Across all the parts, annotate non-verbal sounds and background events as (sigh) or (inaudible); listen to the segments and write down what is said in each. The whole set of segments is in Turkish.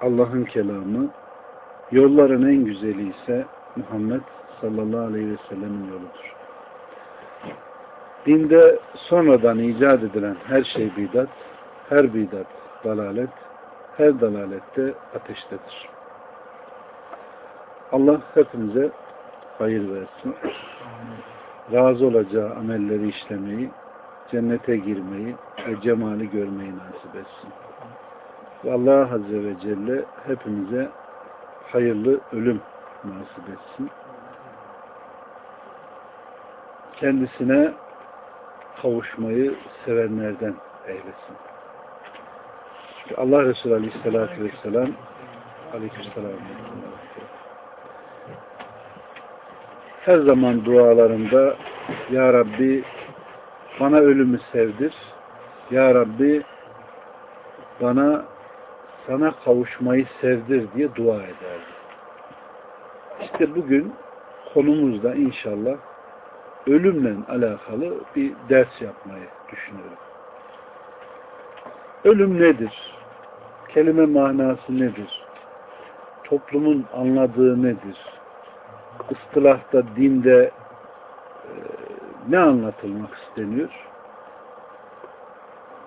Allah'ın kelamı, yolların en güzeli ise Muhammed sallallahu aleyhi ve sellemin yoludur. Dinde sonradan icat edilen her şey bidat, her bidat dalalet, her dalalette ateştedir. Allah hepimize hayır versin. Razı olacağı amelleri işlemeyi, cennete girmeyi ve cemali görmeyi nasip etsin. Allah Azze ve Celle hepimize hayırlı ölüm nasip etsin. Kendisine kavuşmayı sevenlerden eylesin. Çünkü Allah Resulü Aleyhisselatü Vesselam Aleykümselam her zaman dualarında Ya Rabbi bana ölümü sevdir. Ya Rabbi bana sana kavuşmayı sevdir diye dua ederdi. İşte bugün konumuzda inşallah ölümle alakalı bir ders yapmayı düşünüyorum. Ölüm nedir? Kelime manası nedir? Toplumun anladığı nedir? Istılahta, dinde e, ne anlatılmak isteniyor?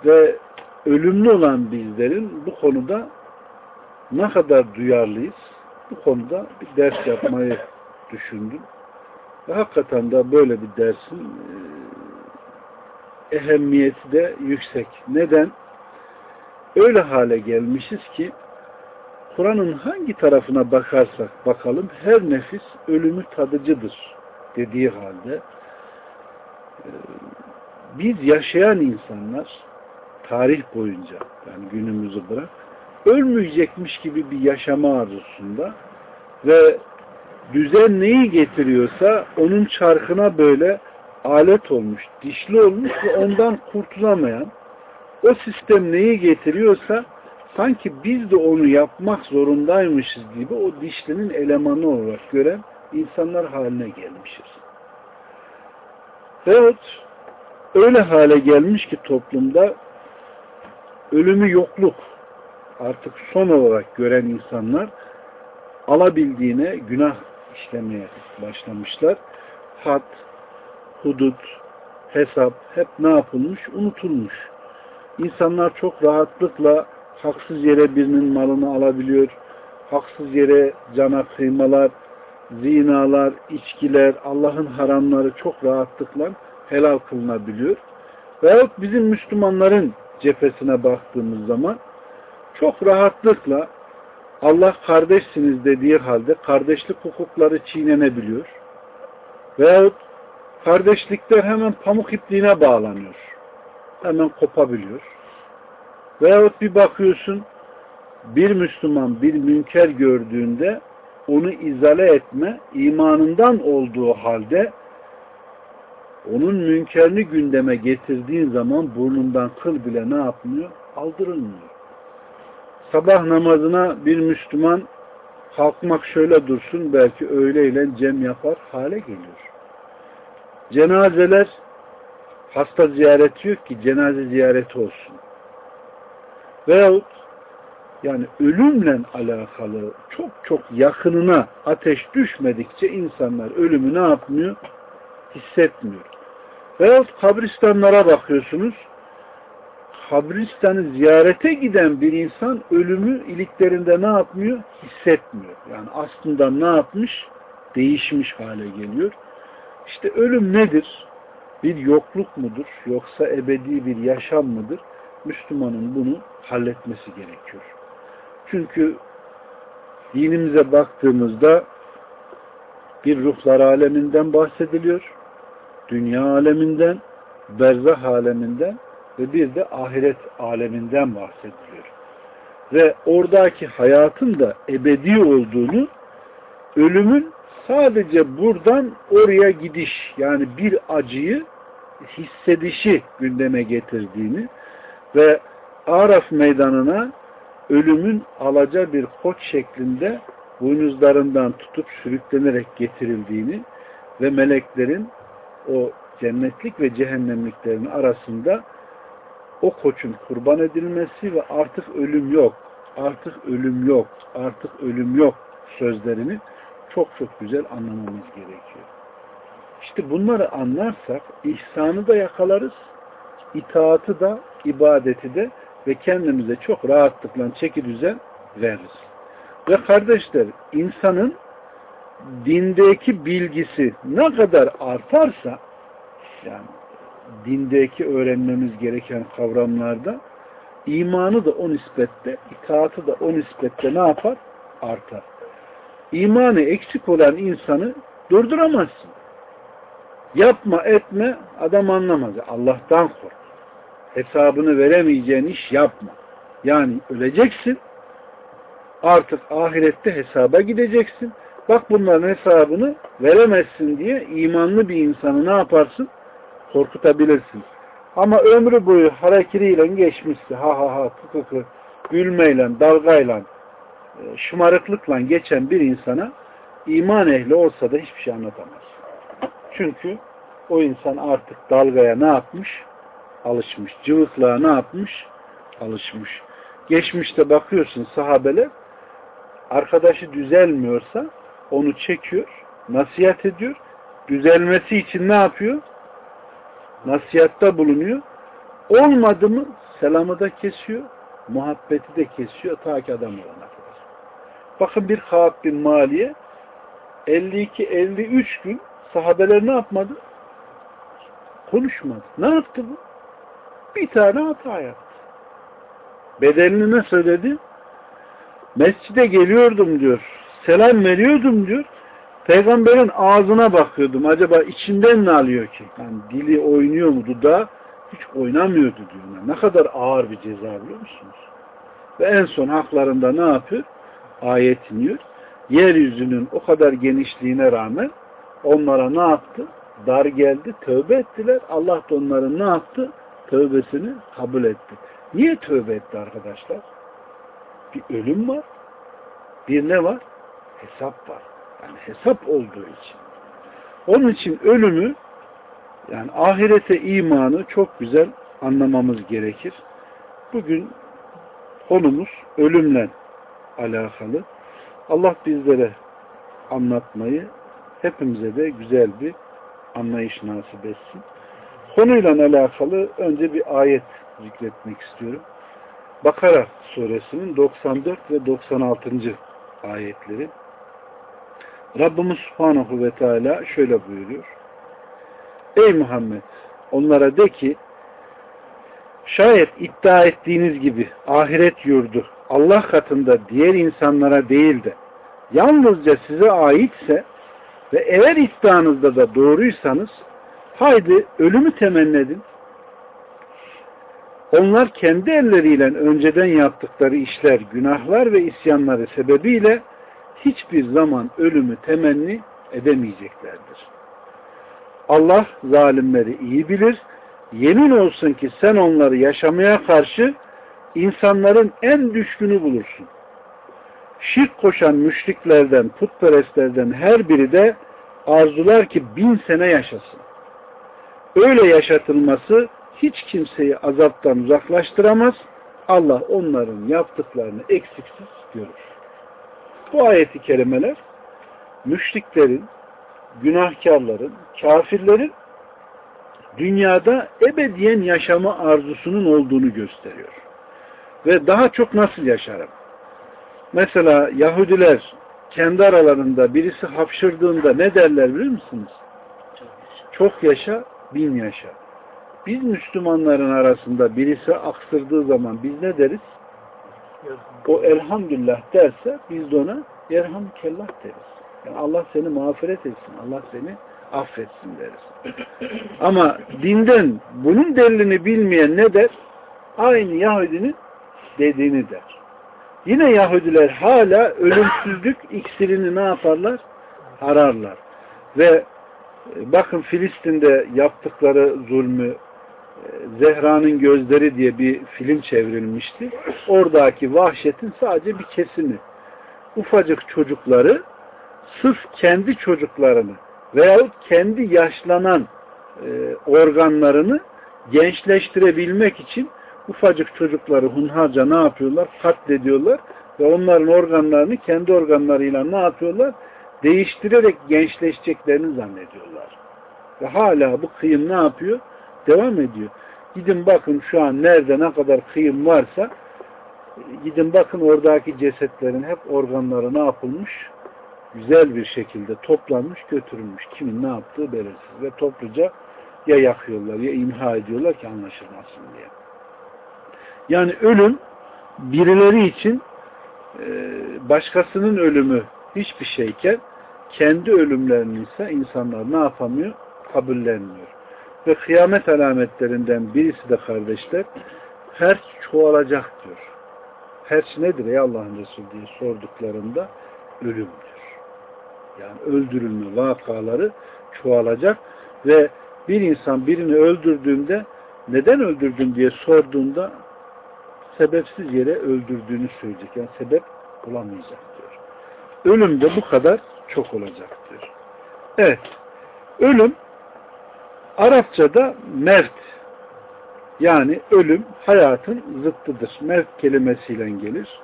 Ve ölümlü olan bizlerin bu konuda ne kadar duyarlıyız? Bu konuda bir ders yapmayı düşündüm. Ve hakikaten de böyle bir dersin e, ehemmiyeti de yüksek. Neden? Öyle hale gelmişiz ki Kur'an'ın hangi tarafına bakarsak bakalım her nefis ölümü tadıcıdır dediği halde e, biz yaşayan insanlar tarih boyunca yani günümüzü bırak ölmeyecekmiş gibi bir yaşama arzusunda ve düzen neyi getiriyorsa onun çarkına böyle alet olmuş, dişli olmuş ve ondan kurtulamayan o sistem neyi getiriyorsa sanki biz de onu yapmak zorundaymışız gibi o dişlinin elemanı olarak gören insanlar haline gelmişiz. Veyahut öyle hale gelmiş ki toplumda ölümü yokluk artık son olarak gören insanlar alabildiğine günah işlemeye başlamışlar. Had, hudut, hesap hep ne yapılmış? Unutulmuş. İnsanlar çok rahatlıkla haksız yere birinin malını alabiliyor. Haksız yere cana kıymalar, zinalar, içkiler, Allah'ın haramları çok rahatlıkla helal kılınabiliyor. Veyahut bizim Müslümanların cephesine baktığımız zaman çok rahatlıkla Allah kardeşsiniz dediği halde kardeşlik hukukları çiğnenebiliyor. Veyahut kardeşlikler hemen pamuk ipliğine bağlanıyor. Hemen kopabiliyor. Veyahut bir bakıyorsun bir Müslüman bir münker gördüğünde onu izale etme imanından olduğu halde onun münkerini gündeme getirdiğin zaman burnundan kıl bile ne yapmıyor? Aldırılmıyor. Sabah namazına bir Müslüman kalkmak şöyle dursun belki öğleyle cem yapar hale geliyor. Cenazeler hasta ziyareti yok ki cenaze ziyareti olsun. Veyahut yani ölümle alakalı çok çok yakınına ateş düşmedikçe insanlar ölümü ne yapmıyor? Hissetmiyor. Veyahut kabristanlara bakıyorsunuz. Kabristanı ziyarete giden bir insan ölümü iliklerinde ne yapmıyor? Hissetmiyor. Yani aslında ne yapmış? Değişmiş hale geliyor. İşte ölüm nedir? Bir yokluk mudur? Yoksa ebedi bir yaşam mıdır? Müslümanın bunu halletmesi gerekiyor. Çünkü dinimize baktığımızda bir ruhlar aleminden bahsediliyor. Dünya aleminden, berzah aleminden ve bir de ahiret aleminden bahsediliyor. ve oradaki hayatın da ebedi olduğunu, ölümün sadece buradan oraya gidiş yani bir acıyı hissedişi gündeme getirdiğini ve Araf meydanına ölümün alaca bir koç şeklinde boynuzlarından tutup sürüklenerek getirildiğini ve meleklerin o cennetlik ve cehennemliklerin arasında o koçun kurban edilmesi ve artık ölüm yok, artık ölüm yok, artık ölüm yok sözlerini çok çok güzel anlamamız gerekiyor. İşte bunları anlarsak ihsanı da yakalarız, itaatı da, ibadeti de ve kendimize çok rahatlıkla çeki veririz. Ve kardeşler insanın dindeki bilgisi ne kadar artarsa yani dindeki öğrenmemiz gereken kavramlarda imanı da o nispette, itaatı da o nispette ne yapar? Artar. İmanı eksik olan insanı durduramazsın. Yapma etme adam anlamaz. Allah'tan kork. Hesabını veremeyeceğin iş yapma. Yani öleceksin. Artık ahirette hesaba gideceksin. Bak bunların hesabını veremezsin diye imanlı bir insanı ne yaparsın? Korkutabilirsin. Ama ömrü boyu hareketiyle geçmişse ha ha ha kı kı kı gülmeyle, dalgayla, e, şımarıklıkla geçen bir insana iman ehli olsa da hiçbir şey anlatamaz. Çünkü o insan artık dalgaya ne yapmış? Alışmış. Cıvıklığa ne yapmış? Alışmış. Geçmişte bakıyorsun sahabeler arkadaşı düzelmiyorsa onu çekiyor, nasihat ediyor. Düzelmesi için ne yapıyor? Nasihatta bulunuyor. Olmadı mı selamı da kesiyor, muhabbeti de kesiyor ta ki adam olana kadar. Bakın bir Kaab bin Maliye 52-53 gün sahabeler ne yapmadı? Konuşmadı. Ne yaptı bu? Bir tane hata yaptı. Bedelini ne söyledi? Mescide geliyordum diyor. Selam veriyordum diyor. Peygamberin ağzına bakıyordum. Acaba içinden ne alıyor ki? Yani dili oynuyor mu dudağı? Hiç oynamıyordu diyor. Ne kadar ağır bir ceza biliyor musunuz? Ve en son haklarında ne yapıyor? Ayet iniyor. Yeryüzünün o kadar genişliğine rağmen onlara ne yaptı? Dar geldi, tövbe ettiler. Allah da onların ne yaptı? Tövbesini kabul etti. Niye tövbe etti arkadaşlar? Bir ölüm var. Bir ne var? Hesap var. Yani hesap olduğu için. Onun için ölümü yani ahirete imanı çok güzel anlamamız gerekir. Bugün konumuz ölümle alakalı. Allah bizlere anlatmayı hepimize de güzel bir anlayış nasip etsin. Konuyla alakalı önce bir ayet zikretmek istiyorum. Bakara suresinin 94 ve 96. ayetleri. Rabbimiz Subhanahu ve Teala şöyle buyuruyor. Ey Muhammed onlara de ki şayet iddia ettiğiniz gibi ahiret yurdu Allah katında diğer insanlara değil de yalnızca size aitse ve eğer iddianızda da doğruysanız haydi ölümü temenni edin. Onlar kendi elleriyle önceden yaptıkları işler, günahlar ve isyanları sebebiyle hiçbir zaman ölümü temenni edemeyeceklerdir. Allah zalimleri iyi bilir. Yemin olsun ki sen onları yaşamaya karşı insanların en düşkünü bulursun. Şirk koşan müşriklerden, putperestlerden her biri de arzular ki bin sene yaşasın. Öyle yaşatılması hiç kimseyi azaptan uzaklaştıramaz. Allah onların yaptıklarını eksiksiz görür. Bu ayeti kerimeler müşriklerin, günahkarların, kafirlerin dünyada ebediyen yaşama arzusunun olduğunu gösteriyor. Ve daha çok nasıl yaşarım? Mesela Yahudiler kendi aralarında birisi hapşırdığında ne derler biliyor musunuz? Çok yaşa, bin yaşa. Biz Müslümanların arasında birisi aksırdığı zaman biz ne deriz? O elhamdülillah derse biz de ona yerhamdülillah deriz. Yani Allah seni mağfiret etsin, Allah seni affetsin deriz. (clears throat) Ama dinden bunun delilini bilmeyen ne der? Aynı Yahudinin dediğini der. Yine Yahudiler hala ölümsüzlük iksirini ne yaparlar? Ararlar. Ve bakın Filistin'de yaptıkları zulmü Zehra'nın Gözleri diye bir film çevrilmişti. Oradaki vahşetin sadece bir kesimi. Ufacık çocukları sırf kendi çocuklarını veyahut kendi yaşlanan e, organlarını gençleştirebilmek için ufacık çocukları hunharca ne yapıyorlar? Katlediyorlar ve onların organlarını kendi organlarıyla ne yapıyorlar? Değiştirerek gençleşeceklerini zannediyorlar. Ve hala bu kıyım ne yapıyor? Devam ediyor. Gidin bakın şu an nerede ne kadar kıyım varsa gidin bakın oradaki cesetlerin hep organları ne yapılmış? Güzel bir şekilde toplanmış, götürülmüş. Kimin ne yaptığı belirsiz. Ve topluca ya yakıyorlar ya imha ediyorlar ki anlaşılmasın diye. Yani ölüm birileri için e, başkasının ölümü hiçbir şeyken kendi ölümlerini ise insanlar ne yapamıyor? Kabullenmiyor. Ve kıyamet alametlerinden birisi de kardeşler herç çoğalacak diyor. Herç nedir ey Allah'ın Resulü diye sorduklarında ölümdür. Yani öldürülme vakaları çoğalacak ve bir insan birini öldürdüğünde neden öldürdün diye sorduğunda sebepsiz yere öldürdüğünü söyleyecek. Yani sebep bulamayacak diyor. Ölüm de bu kadar çok olacak diyor. Evet. Ölüm Arapçada mevt yani ölüm hayatın zıttıdır. Mevt kelimesiyle gelir.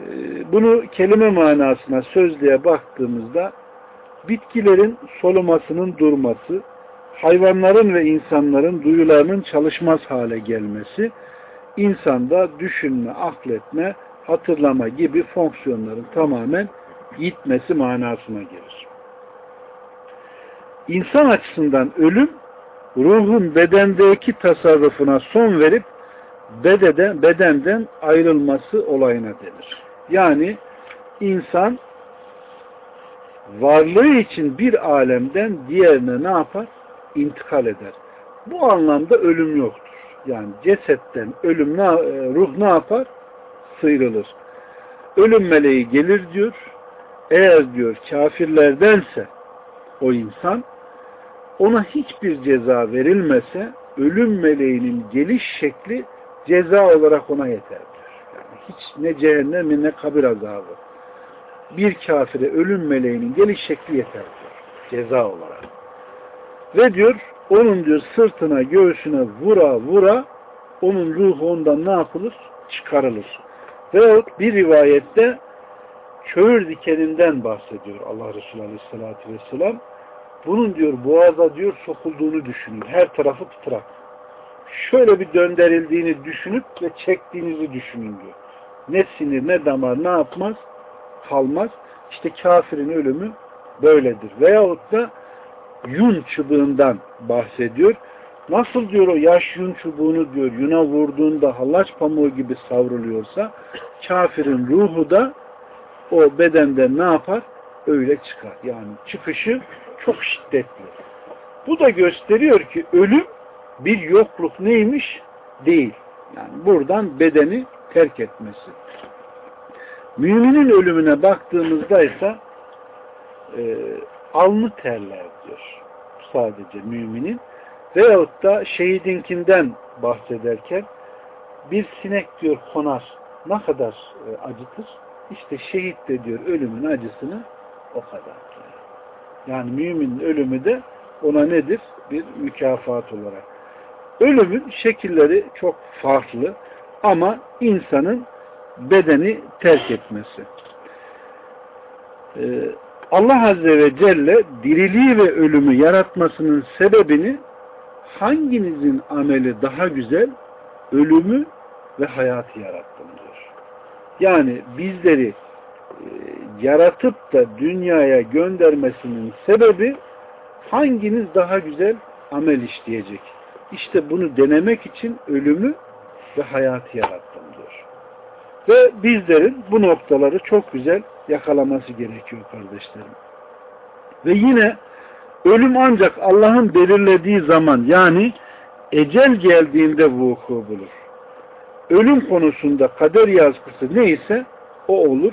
Ee, bunu kelime manasına sözlüğe baktığımızda bitkilerin solumasının durması, hayvanların ve insanların duyularının çalışmaz hale gelmesi, insanda düşünme, akletme, hatırlama gibi fonksiyonların tamamen gitmesi manasına gelir. İnsan açısından ölüm, ruhun bedendeki tasarrufuna son verip bededen, bedenden ayrılması olayına denir. Yani insan varlığı için bir alemden diğerine ne yapar? İntikal eder. Bu anlamda ölüm yoktur. Yani cesetten ölüm ne, e, ruh ne yapar? Sıyrılır. Ölüm meleği gelir diyor. Eğer diyor kafirlerdense o insan ona hiçbir ceza verilmese ölüm meleğinin geliş şekli ceza olarak ona yeterdir. Yani hiç ne cehennem ne kabir azabı. Bir kafire ölüm meleğinin geliş şekli yeterdir. Ceza olarak. Ve diyor onun diyor sırtına göğsüne vura vura onun ruhu ondan ne yapılır? Çıkarılır. Veyahut bir rivayette çöğür dikeninden bahsediyor Allah Resulü Aleyhisselatü Vesselam. Bunun diyor boğaza diyor sokulduğunu düşünün. Her tarafı titrak. Şöyle bir döndürüldüğünü düşünüp ve çektiğinizi düşünün diyor. Ne sinir ne damar ne yapmaz? Kalmaz. İşte kafirin ölümü böyledir. Veyahut da yun çubuğundan bahsediyor. Nasıl diyor o yaş yun çubuğunu diyor yuna vurduğunda hallaç pamuğu gibi savruluyorsa kafirin ruhu da o bedenden ne yapar? Öyle çıkar. Yani çıkışı çok şiddetli. Bu da gösteriyor ki ölüm bir yokluk neymiş? Değil. Yani buradan bedeni terk etmesi. Müminin ölümüne baktığımızda ise e, alnı terler diyor. Sadece müminin. Veyahut da şehidinkinden bahsederken bir sinek diyor konar. Ne kadar e, acıtır? İşte şehit de diyor ölümün acısını o kadar. Yani müminin ölümü de ona nedir? Bir mükafat olarak. Ölümün şekilleri çok farklı ama insanın bedeni terk etmesi. Ee, Allah Azze ve Celle diriliği ve ölümü yaratmasının sebebini hanginizin ameli daha güzel ölümü ve hayatı yarattım diyor. Yani bizleri e, yaratıp da dünyaya göndermesinin sebebi hanginiz daha güzel amel işleyecek. İşte bunu denemek için ölümü ve hayatı yarattım diyor. Ve bizlerin bu noktaları çok güzel yakalaması gerekiyor kardeşlerim. Ve yine ölüm ancak Allah'ın belirlediği zaman yani ecel geldiğinde vuku bulur. ölüm konusunda kader yazgısı neyse o olur.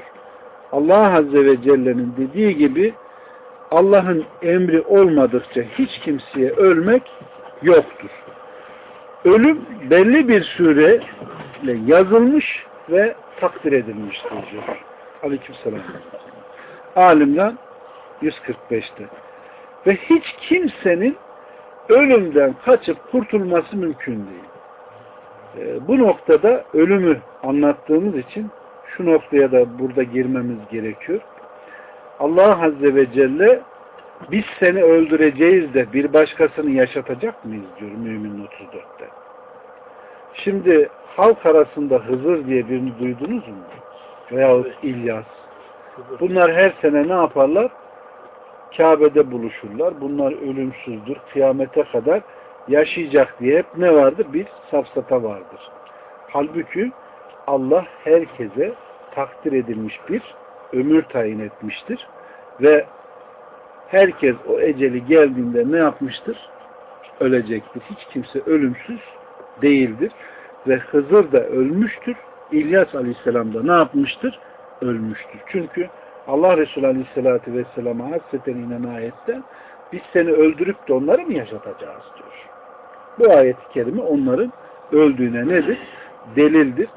Allah Azze ve Celle'nin dediği gibi Allah'ın emri olmadıkça hiç kimseye ölmek yoktur. Ölüm belli bir süreyle yazılmış ve takdir edilmiştir diyor. Aleykümselam. Alimden 145'te. Ve hiç kimsenin ölümden kaçıp kurtulması mümkün değil. E, bu noktada ölümü anlattığımız için şu noktaya da burada girmemiz gerekiyor. Allah Azze ve Celle biz seni öldüreceğiz de bir başkasını yaşatacak mıyız diyor Mümin 34'te. Şimdi halk arasında Hızır diye birini duydunuz mu? Veyahut İlyas. Bunlar her sene ne yaparlar? Kabe'de buluşurlar. Bunlar ölümsüzdür. Kıyamete kadar yaşayacak diye hep ne vardır? Bir safsata vardır. Halbuki Allah herkese takdir edilmiş bir ömür tayin etmiştir. Ve herkes o eceli geldiğinde ne yapmıştır? Ölecektir. Hiç kimse ölümsüz değildir. Ve Hızır da ölmüştür. İlyas Aleyhisselam da ne yapmıştır? Ölmüştür. Çünkü Allah Resulü Aleyhisselatü Vesselam'a hasreten inen ayette biz seni öldürüp de onları mı yaşatacağız diyor. Bu ayet-i kerime onların öldüğüne nedir? Delildir.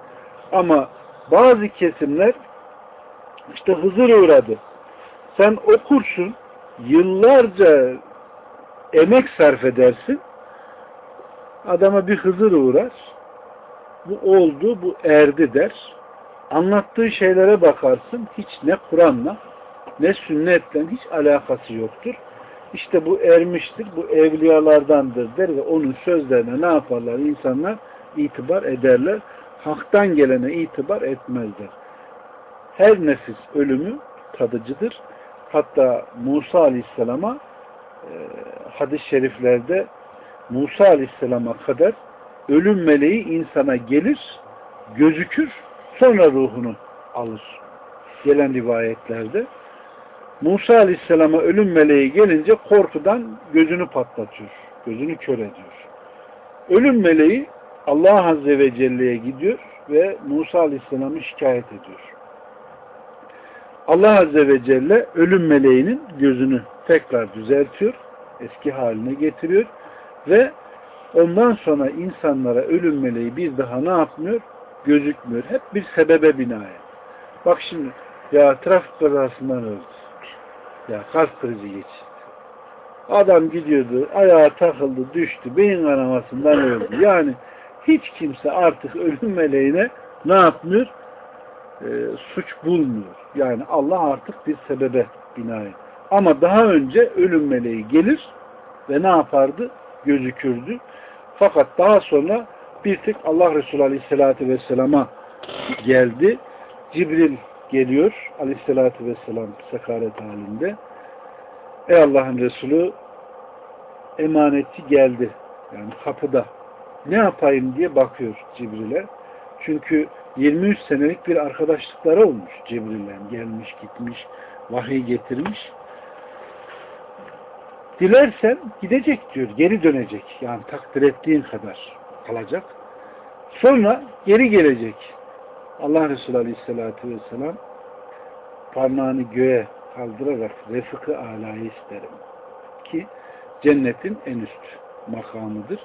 Ama bazı kesimler işte huzur uğradı. Sen okursun, yıllarca emek sarf edersin, adama bir hızır uğrar, bu oldu, bu erdi der. Anlattığı şeylere bakarsın, hiç ne Kur'an'la, ne sünnetle hiç alakası yoktur. İşte bu ermiştir, bu evliyalardandır der ve onun sözlerine ne yaparlar? İnsanlar itibar ederler. Haktan gelene itibar etmezler. Her nefis ölümü tadıcıdır. Hatta Musa Aleyhisselam'a e, hadis-i şeriflerde Musa Aleyhisselam'a kadar ölüm meleği insana gelir, gözükür, sonra ruhunu alır. Gelen rivayetlerde Musa Aleyhisselam'a ölüm meleği gelince korkudan gözünü patlatıyor. Gözünü kör ediyor. Ölüm meleği Allah Azze ve Celle'ye gidiyor ve Musa Aleyhisselam'ı şikayet ediyor. Allah Azze ve Celle ölüm meleğinin gözünü tekrar düzeltiyor, eski haline getiriyor ve ondan sonra insanlara ölüm meleği bir daha ne yapmıyor? Gözükmüyor. Hep bir sebebe binaen. Bak şimdi ya trafik kazasından öldü. Ya kalp krizi geçti. Adam gidiyordu, ayağa takıldı, düştü, beyin kanamasından öldü. Yani hiç kimse artık ölüm meleğine ne yapmıyor? E, suç bulmuyor. Yani Allah artık bir sebebe binaen. Ama daha önce ölüm meleği gelir ve ne yapardı? Gözükürdü. Fakat daha sonra bir tek Allah Resulü Aleyhisselatü Vesselam'a geldi. Cibril geliyor Aleyhisselatü Vesselam sekaret halinde. Ey Allah'ın Resulü emanetçi geldi. Yani kapıda. Ne yapayım diye bakıyor Cibril'e. Çünkü 23 senelik bir arkadaşlıkları olmuş Cibril'le. Gelmiş gitmiş, vahiy getirmiş. Dilersen gidecek diyor, geri dönecek. Yani takdir ettiğin kadar kalacak. Sonra geri gelecek. Allah Resulü Aleyhisselatü Vesselam parmağını göğe kaldırarak refıkı alayı isterim. Ki cennetin en üst makamıdır.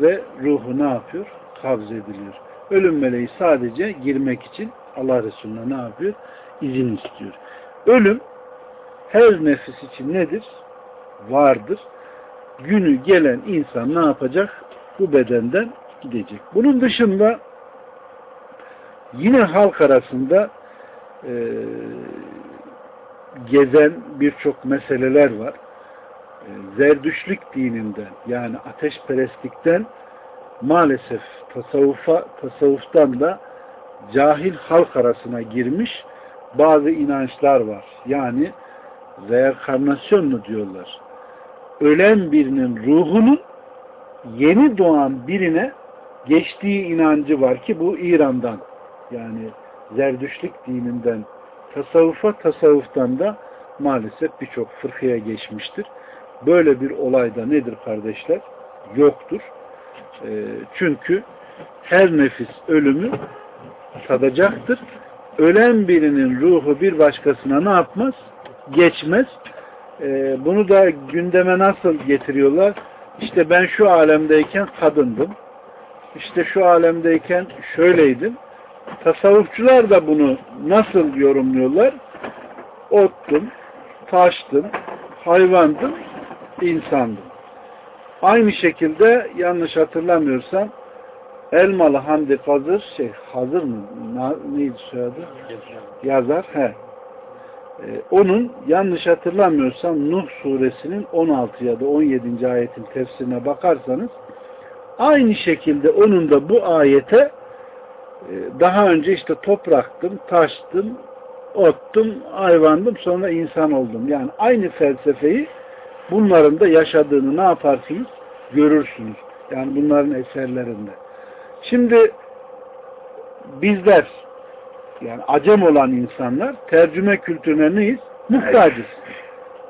Ve ruhu ne yapıyor? Kabz ediliyor. Ölüm meleği sadece girmek için Allah Resulü'ne ne yapıyor? İzin istiyor. Ölüm her nefis için nedir? Vardır. Günü gelen insan ne yapacak? Bu bedenden gidecek. Bunun dışında yine halk arasında e, gezen birçok meseleler var. Zerdüşlük dininden yani ateşperestlikten maalesef tasavvufa, tasavvuftan da cahil halk arasına girmiş bazı inançlar var. Yani reenkarnasyon mu diyorlar. Ölen birinin ruhunun yeni doğan birine geçtiği inancı var ki bu İran'dan yani zerdüşlük dininden tasavvufa tasavvuftan da maalesef birçok fırkıya geçmiştir. Böyle bir olay da nedir kardeşler? Yoktur. E, çünkü her nefis ölümü tadacaktır. Ölen birinin ruhu bir başkasına ne yapmaz? Geçmez. Ee, bunu da gündeme nasıl getiriyorlar? İşte ben şu alemdeyken kadındım. İşte şu alemdeyken şöyleydim. Tasavvufçular da bunu nasıl yorumluyorlar? Ottum, taştım, hayvandım, insandım. Aynı şekilde yanlış hatırlamıyorsam Elmalı Hamdi Kazır şey hazır mı? Neydi soyadı? Yazar. He. Ee, onun yanlış hatırlamıyorsam Nuh suresinin 16 ya da 17. ayetin tefsirine bakarsanız aynı şekilde onun da bu ayete e, daha önce işte topraktım, taştım, ottum, hayvandım, sonra insan oldum. Yani aynı felsefeyi bunların da yaşadığını ne yaparsınız? Görürsünüz. Yani bunların eserlerinde. Şimdi bizler yani acem olan insanlar tercüme kültürüne neyiz? Muhtacız.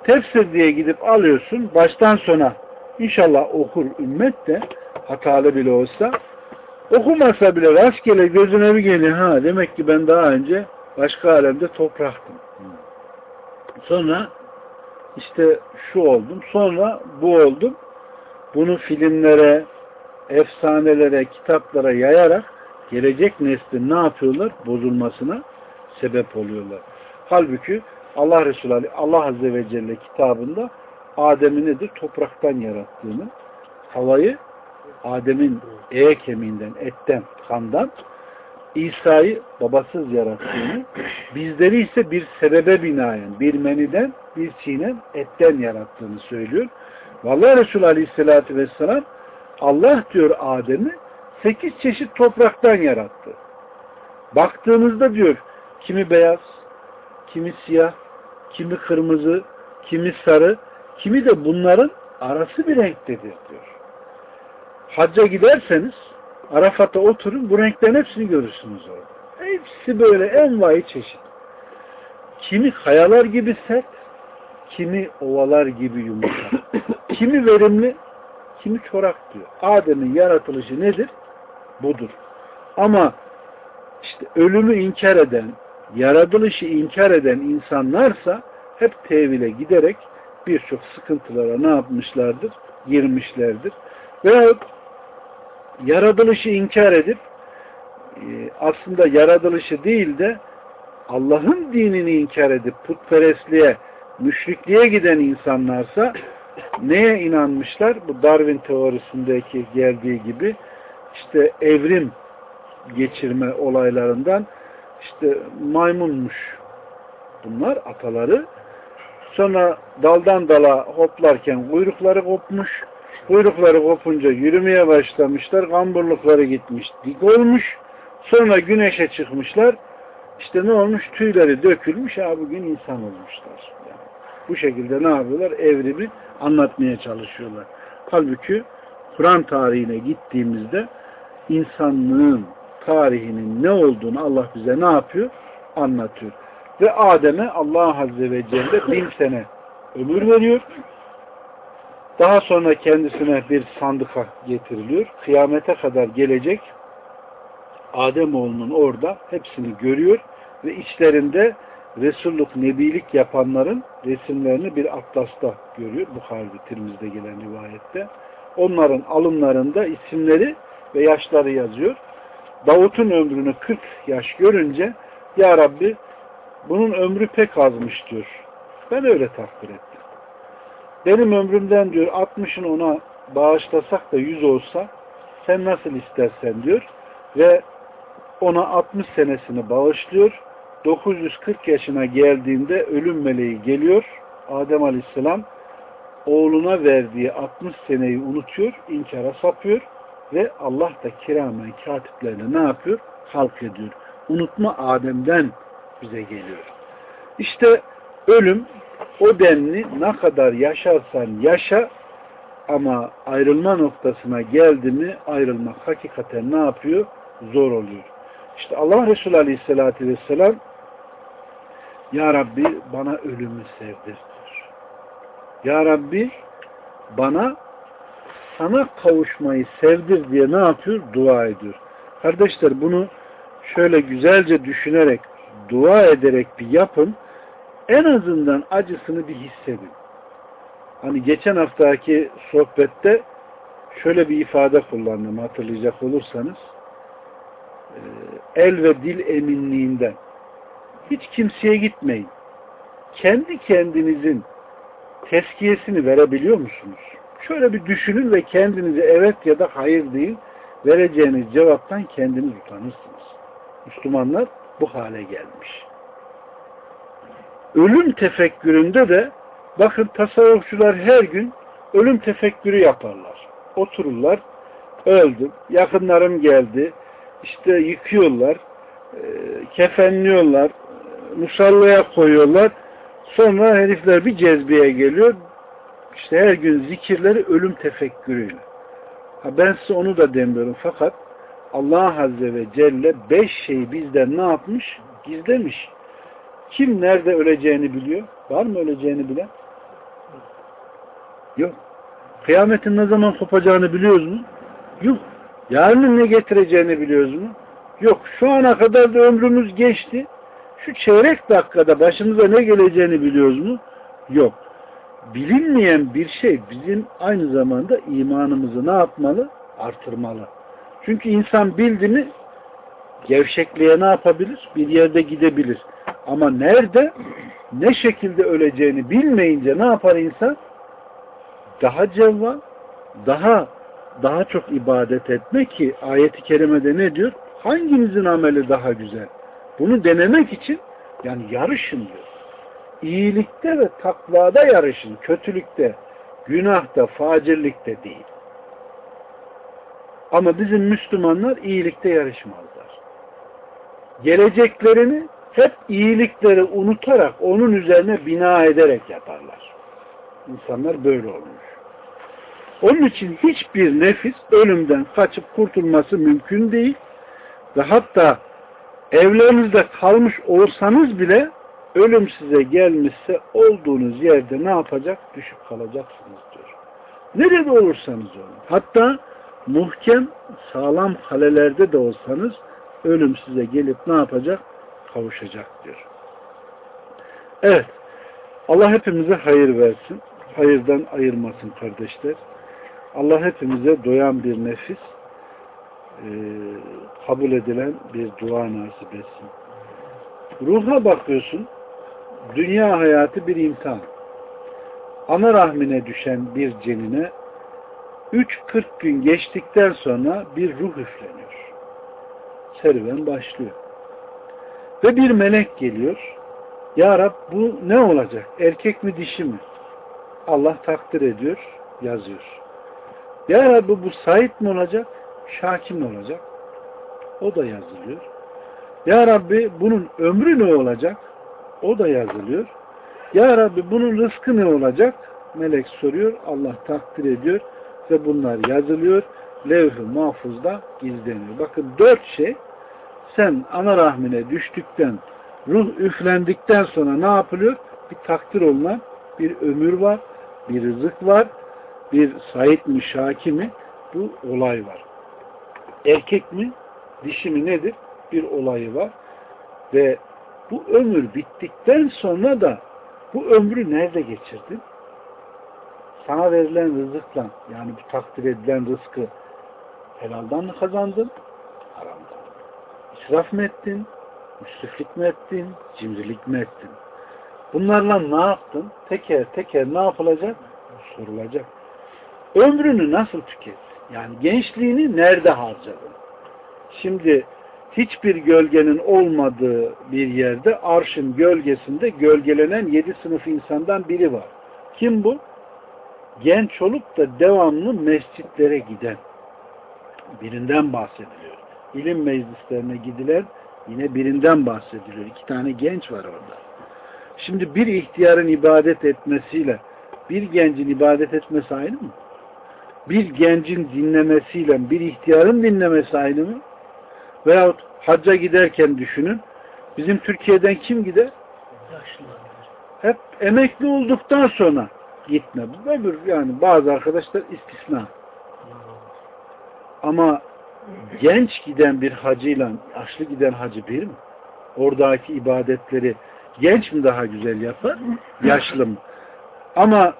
Tefsir diye gidip alıyorsun baştan sona inşallah okur ümmet de hatalı bile olsa okumasa bile rastgele gözüne bir geliyor ha demek ki ben daha önce başka alemde topraktım. Sonra işte şu oldum. Sonra bu oldum. Bunu filmlere, efsanelere, kitaplara yayarak gelecek neslin ne yapıyorlar? Bozulmasına sebep oluyorlar. Halbuki Allah Resulü Allah Azze ve Celle kitabında Adem'i nedir? Topraktan yarattığını, havayı Adem'in eye kemiğinden, etten, kandan, İsa'yı babasız yarattığını, bizleri ise bir sebebe binaen, bir meniden, bir çiğnen, etten yarattığını söylüyor. Vallahi Resulü Aleyhisselatü Vesselam Allah diyor Adem'i sekiz çeşit topraktan yarattı. Baktığınızda diyor kimi beyaz, kimi siyah, kimi kırmızı, kimi sarı, kimi de bunların arası bir renktedir diyor. Hacca giderseniz Arafat'a oturun bu renklerin hepsini görürsünüz orada. Hepsi böyle envai çeşit. Kimi kayalar gibi sert, kimi ovalar gibi yumuşak. (coughs) kimi verimli, kimi çorak diyor. Adem'in yaratılışı nedir? Budur. Ama işte ölümü inkar eden, yaratılışı inkar eden insanlarsa hep tevile giderek birçok sıkıntılara ne yapmışlardır? Girmişlerdir. Veyahut yaratılışı inkar edip e, aslında yaratılışı değil de Allah'ın dinini inkar edip putperestliğe, müşrikliğe giden insanlarsa neye inanmışlar? Bu Darwin teorisindeki geldiği gibi işte evrim geçirme olaylarından işte maymunmuş bunlar ataları. Sonra daldan dala hoplarken kuyrukları kopmuş. Kuyrukları kopunca yürümeye başlamışlar. Kamburlukları gitmiş. Dik olmuş. Sonra güneşe çıkmışlar. İşte ne olmuş? Tüyleri dökülmüş. Ha bugün insan olmuşlar. Yani bu şekilde ne yapıyorlar? Evrimi anlatmaya çalışıyorlar. Halbuki Kur'an tarihine gittiğimizde insanlığın tarihinin ne olduğunu Allah bize ne yapıyor? Anlatıyor. Ve Adem'e Allah Azze ve Celle bin sene ömür veriyor. Daha sonra kendisine bir sandıka getiriliyor. Kıyamete kadar gelecek Ademoğlunun orada hepsini görüyor ve içlerinde Resulluk, Nebilik yapanların resimlerini bir atlasta görüyor. Bukhari'de, Tirmiz'de gelen rivayette. Onların alımlarında isimleri ve yaşları yazıyor. Davut'un ömrünü 40 yaş görünce Ya Rabbi bunun ömrü pek azmış diyor. Ben öyle takdir ettim. Benim ömrümden diyor 60'ını ona bağışlasak da 100 olsa sen nasıl istersen diyor ve ona 60 senesini bağışlıyor. 940 yaşına geldiğinde ölüm meleği geliyor. Adem Aleyhisselam oğluna verdiği 60 seneyi unutuyor, inkara sapıyor ve Allah da kiramen katiplerine ne yapıyor? Halk ediyor. Unutma Adem'den bize geliyor. İşte ölüm o denli ne kadar yaşarsan yaşa ama ayrılma noktasına geldi mi ayrılmak hakikaten ne yapıyor? Zor oluyor. İşte Allah Resulü Aleyhisselatü Vesselam Ya Rabbi bana ölümü sevdirtir. Ya Rabbi bana sana kavuşmayı sevdir diye ne yapıyor? Dua ediyor. Kardeşler bunu şöyle güzelce düşünerek, dua ederek bir yapın. En azından acısını bir hissedin. Hani geçen haftaki sohbette şöyle bir ifade kullandım hatırlayacak olursanız. Ee, el ve dil eminliğinden. Hiç kimseye gitmeyin. Kendi kendinizin teskiyesini verebiliyor musunuz? Şöyle bir düşünün ve kendinize evet ya da hayır deyin. Vereceğiniz cevaptan kendiniz utanırsınız. Müslümanlar bu hale gelmiş. Ölüm tefekküründe de bakın tasavvufçular her gün ölüm tefekkürü yaparlar. Otururlar, öldüm, yakınlarım geldi, işte yıkıyorlar, e, kefenliyorlar, musallaya koyuyorlar. Sonra herifler bir cezbeye geliyor. İşte her gün zikirleri ölüm tefekkürüyle. Ha ben size onu da demiyorum fakat Allah Azze ve Celle beş şeyi bizden ne yapmış? Gizlemiş. Kim nerede öleceğini biliyor? Var mı öleceğini bilen? Yok. Kıyametin ne zaman kopacağını biliyoruz mu? Yok. Yarının ne getireceğini biliyoruz mu? Yok. Şu ana kadar da ömrümüz geçti. Şu çeyrek dakikada başımıza ne geleceğini biliyoruz mu? Yok. Bilinmeyen bir şey bizim aynı zamanda imanımızı ne yapmalı? Artırmalı. Çünkü insan bildi mi gevşekliğe ne yapabilir? Bir yerde gidebilir. Ama nerede ne şekilde öleceğini bilmeyince ne yapar insan? Daha cevval, daha daha çok ibadet etme ki ayeti kerimede ne diyor? Hanginizin ameli daha güzel? Bunu denemek için yani yarışın diyor. İyilikte ve takvada yarışın. Kötülükte, günahta, facirlikte değil. Ama bizim Müslümanlar iyilikte yarışmazlar. Geleceklerini hep iyilikleri unutarak, onun üzerine bina ederek yaparlar. İnsanlar böyle olmuş. Onun için hiçbir nefis ölümden kaçıp kurtulması mümkün değil ve hatta evlerinizde kalmış olsanız bile ölüm size gelmişse olduğunuz yerde ne yapacak? Düşüp kalacaksınız diyor. Nerede olursanız olun. Hatta muhkem, sağlam kalelerde de olsanız ölüm size gelip ne yapacak? Kavuşacak diyor. Evet. Allah hepimize hayır versin. Hayırdan ayırmasın kardeşler. Allah hepimize doyan bir nefis, e, kabul edilen bir dua nasip etsin. Ruha bakıyorsun, dünya hayatı bir imtihan. Ana rahmine düşen bir cenine 3-40 gün geçtikten sonra bir ruh üfleniyor. Serüven başlıyor. Ve bir melek geliyor. Ya Rab bu ne olacak? Erkek mi dişi mi? Allah takdir ediyor, yazıyor. Ya Rabbi bu sahip mi olacak? Şakim mi olacak? O da yazılıyor. Ya Rabbi bunun ömrü ne olacak? O da yazılıyor. Ya Rabbi bunun rızkı ne olacak? Melek soruyor. Allah takdir ediyor. Ve bunlar yazılıyor. Levh-i mahfuzda gizleniyor. Bakın dört şey sen ana rahmine düştükten ruh üflendikten sonra ne yapılıyor? Bir takdir olunan bir ömür var. Bir rızık var. Bir sahip mi şaki mi? Bu olay var. Erkek mi? Dişi mi nedir? Bir olayı var. Ve bu ömür bittikten sonra da bu ömrü nerede geçirdin? Sana verilen rızıkla yani bu takdir edilen rızkı helaldan mı kazandın? İsraf mı ettin? Müsriflik mi ettin? Cimrilik mi ettin? Bunlarla ne yaptın? Teker teker ne yapılacak? Sorulacak. Ömrünü nasıl tükettin? Yani gençliğini nerede harcadın? Şimdi hiçbir gölgenin olmadığı bir yerde arşın gölgesinde gölgelenen yedi sınıf insandan biri var. Kim bu? Genç olup da devamlı mescitlere giden birinden bahsediliyor. İlim meclislerine gidilen yine birinden bahsediliyor. İki tane genç var orada. Şimdi bir ihtiyarın ibadet etmesiyle bir gencin ibadet etmesi aynı mı? Bir gencin dinlemesiyle bir ihtiyarın dinlemesi aynı mı? Veyahut hacca giderken düşünün. Bizim Türkiye'den kim gider? Hep emekli olduktan sonra gitme. Öbür yani bazı arkadaşlar istisna. Ama genç giden bir hacıyla yaşlı giden hacı bir mi? Oradaki ibadetleri genç mi daha güzel yapar? Yaşlı mı? Ama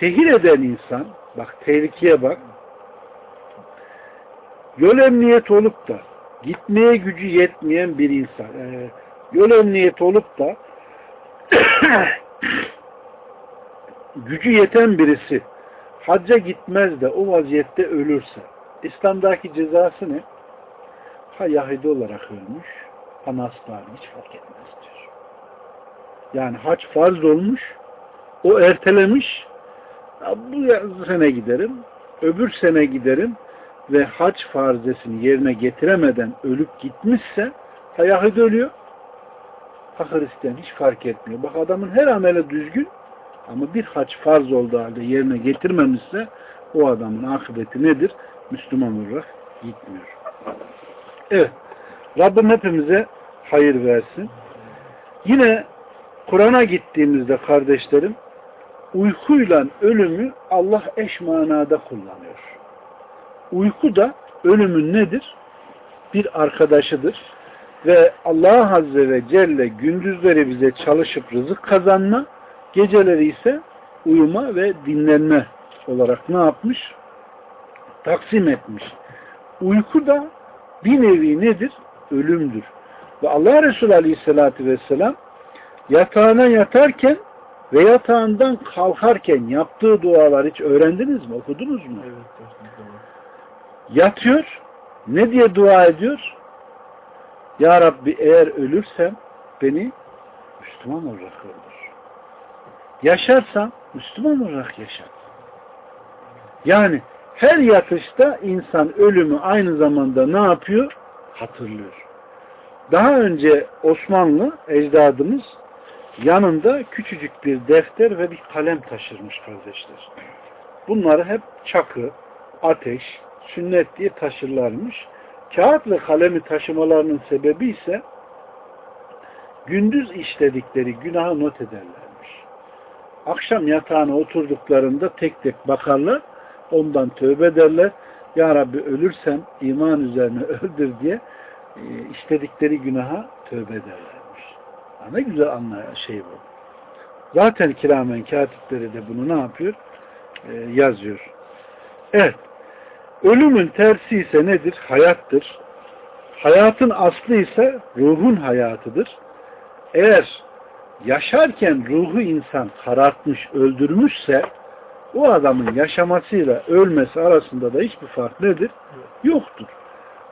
tehir eden insan, bak tehlikeye bak, yol emniyet olup da gitmeye gücü yetmeyen bir insan, e, yol emniyeti olup da (coughs) gücü yeten birisi hacca gitmez de o vaziyette ölürse İslam'daki cezası ne? Ha Yahudi olarak ölmüş, ha Nasrani hiç fark etmez diyor. Yani hac farz olmuş, o ertelemiş, ya bu sene giderim, öbür sene giderim ve hac farzesini yerine getiremeden ölüp gitmişse ha Yahudi ölüyor, ha Hristiyan hiç fark etmiyor. Bak adamın her ameli düzgün ama bir hac farz olduğu halde yerine getirmemişse o adamın akıbeti nedir? Müslüman olarak gitmiyor. Evet. Rabbim hepimize hayır versin. Yine Kur'an'a gittiğimizde kardeşlerim uykuyla ölümü Allah eş manada kullanıyor. Uyku da ölümün nedir? Bir arkadaşıdır. Ve Allah Azze ve Celle gündüzleri bize çalışıp rızık kazanma, geceleri ise uyuma ve dinlenme olarak ne yapmış? Taksim etmiş. Uyku da bir nevi nedir? Ölümdür. Ve Allah Resulü Aleyhisselatü Vesselam yatağına yatarken ve yatağından kalkarken yaptığı dualar hiç öğrendiniz mi? Okudunuz mu? Evet. Yatıyor. Ne diye dua ediyor? Ya Rabbi eğer ölürsem beni Müslüman olarak öldür. Yaşarsam Müslüman olarak yaşat. Yani her yatışta insan ölümü aynı zamanda ne yapıyor? Hatırlıyor. Daha önce Osmanlı ecdadımız yanında küçücük bir defter ve bir kalem taşırmış kardeşler. Bunları hep çakı, ateş, sünnet diye taşırlarmış. Kağıt ve kalemi taşımalarının sebebi ise gündüz işledikleri günahı not ederlermiş. Akşam yatağına oturduklarında tek tek bakarlar, ondan tövbe ederler. Ya Rabbi ölürsem iman üzerine (laughs) öldür diye e, işledikleri günaha tövbe ederlermiş. Ya ne güzel anlayan şey bu. Zaten kiramen katipleri de bunu ne yapıyor? E, yazıyor. Evet. Ölümün tersi ise nedir? Hayattır. Hayatın aslı ise ruhun hayatıdır. Eğer yaşarken ruhu insan karartmış, öldürmüşse o adamın yaşamasıyla ölmesi arasında da hiçbir fark nedir? Yoktur.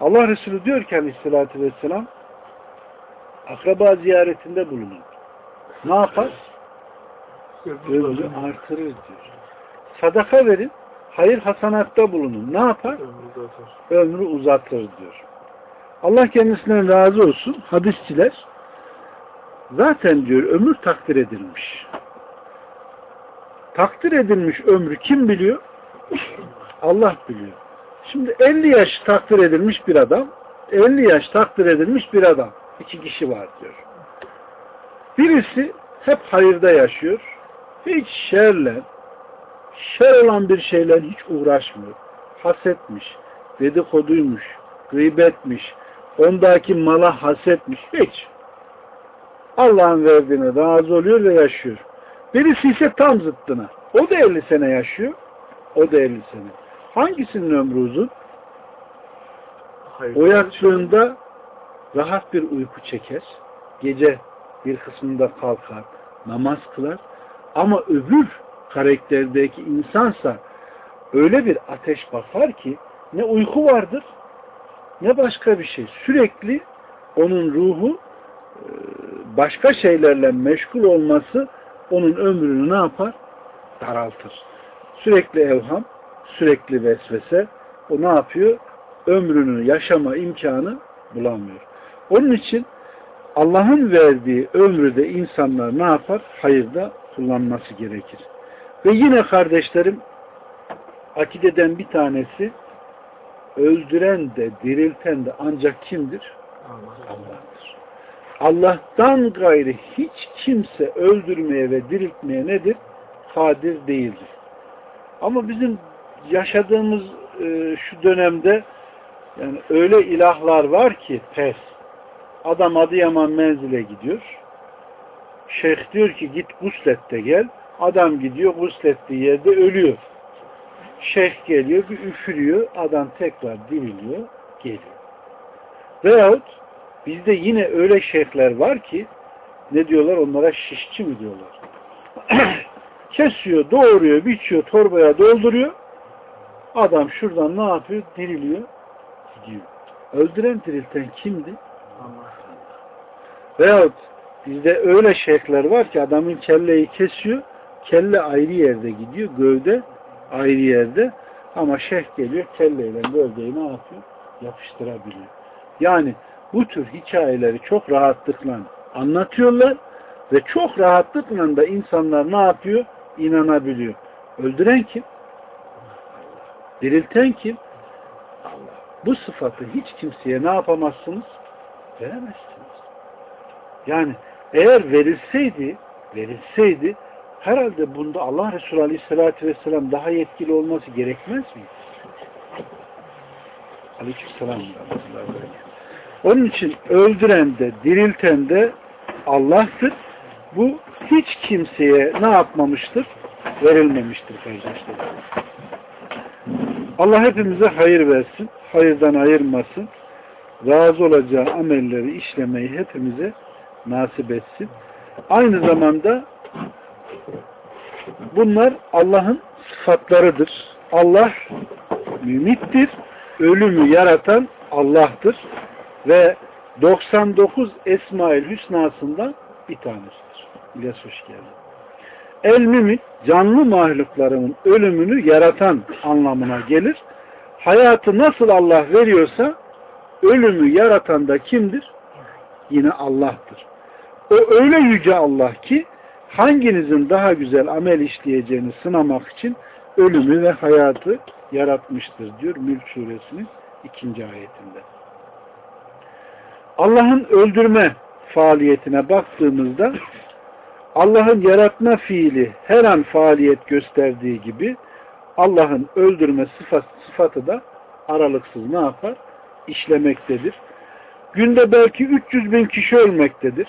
Allah Resulü diyor ki aleyhissalatü vesselam akraba ziyaretinde bulunun. Ne yapar? Ömrü artırır diyor. Sadaka verin, hayır hasanatta bulunun. Ne yapar? Ömrü uzatır diyor. Allah kendisinden razı olsun. Hadisçiler zaten diyor ömür takdir edilmiş. Takdir edilmiş ömrü kim biliyor? (clears throat) Allah biliyor. Şimdi 50 yaş takdir edilmiş bir adam, 50 yaş takdir edilmiş bir adam. İki kişi var diyor. Birisi hep hayırda yaşıyor. Hiç şerle, şer olan bir şeyle hiç uğraşmıyor. Hasetmiş, dedikoduymuş, gıybetmiş, ondaki mala hasetmiş. Hiç. Allah'ın verdiğine razı oluyor ve yaşıyor. Birisi ise tam zıttına. O da 50 sene yaşıyor. O da 50 sene. Hangisinin ömrü uzun? O yattığında rahat bir uyku çeker. Gece bir kısmında kalkar. Namaz kılar. Ama öbür karakterdeki insansa öyle bir ateş bakar ki ne uyku vardır ne başka bir şey. Sürekli onun ruhu başka şeylerle meşgul olması onun ömrünü ne yapar? Daraltır. Sürekli evham, sürekli vesvese o ne yapıyor? Ömrünü yaşama imkanı bulamıyor. Onun için Allah'ın verdiği ömrü de insanlar ne yapar? Hayırda kullanması gerekir. Ve yine kardeşlerim akideden bir tanesi öldüren de dirilten de ancak kimdir? Allah'tır. Allah'tan gayrı hiç kimse öldürmeye ve diriltmeye nedir? Kadir değildir. Ama bizim yaşadığımız e, şu dönemde Yani öyle ilahlar var ki pes. Adam Adıyaman menzile gidiyor. Şeyh diyor ki git guslet de gel. Adam gidiyor guslettiği yerde ölüyor. Şeyh geliyor bir üfürüyor. Adam tekrar diriliyor. Geliyor. Veyahut bizde yine öyle şeyhler var ki ne diyorlar onlara şişçi mi diyorlar. (clears throat) Kesiyor, doğuruyor, biçiyor, torbaya dolduruyor. Adam şuradan ne yapıyor? Diriliyor. Gidiyor. Öldüren dirilten kimdi? Allah. Veyahut bizde öyle şeyhler var ki adamın kelleyi kesiyor. Kelle ayrı yerde gidiyor. Gövde ayrı yerde. Ama şeyh geliyor kelleyle gövdeyi ne yapıyor? Yapıştırabiliyor. Yani bu tür hikayeleri çok rahatlıkla anlatıyorlar ve çok rahatlıkla da insanlar ne yapıyor? İnanabiliyor. Öldüren kim? Dirilten kim? Allah. Bu sıfatı hiç kimseye ne yapamazsınız? Veremezsiniz. Yani eğer verilseydi, verilseydi herhalde bunda Allah Resulü Aleyhisselatü Vesselam daha yetkili olması gerekmez mi? Aleykümselam. Onun için öldüren de, dirilten de Allah'tır. Bu hiç kimseye ne yapmamıştır? Verilmemiştir kardeşler. Allah hepimize hayır versin, hayırdan ayırmasın, razı olacağı amelleri işlemeyi hepimize nasip etsin. Aynı zamanda bunlar Allah'ın sıfatlarıdır. Allah mümittir, ölümü yaratan Allah'tır ve 99 Esmail Hüsna'sından bir tanesidir. İlyas hoş geldin. El mümit canlı mahluklarının ölümünü yaratan anlamına gelir. Hayatı nasıl Allah veriyorsa ölümü yaratan da kimdir? Yine Allah'tır. O öyle yüce Allah ki hanginizin daha güzel amel işleyeceğini sınamak için ölümü ve hayatı yaratmıştır diyor Mülk suresinin ikinci ayetinde. Allah'ın öldürme faaliyetine baktığımızda Allah'ın yaratma fiili her an faaliyet gösterdiği gibi Allah'ın öldürme sıfat, sıfatı da aralıksız ne yapar? İşlemektedir. Günde belki 300 bin kişi ölmektedir.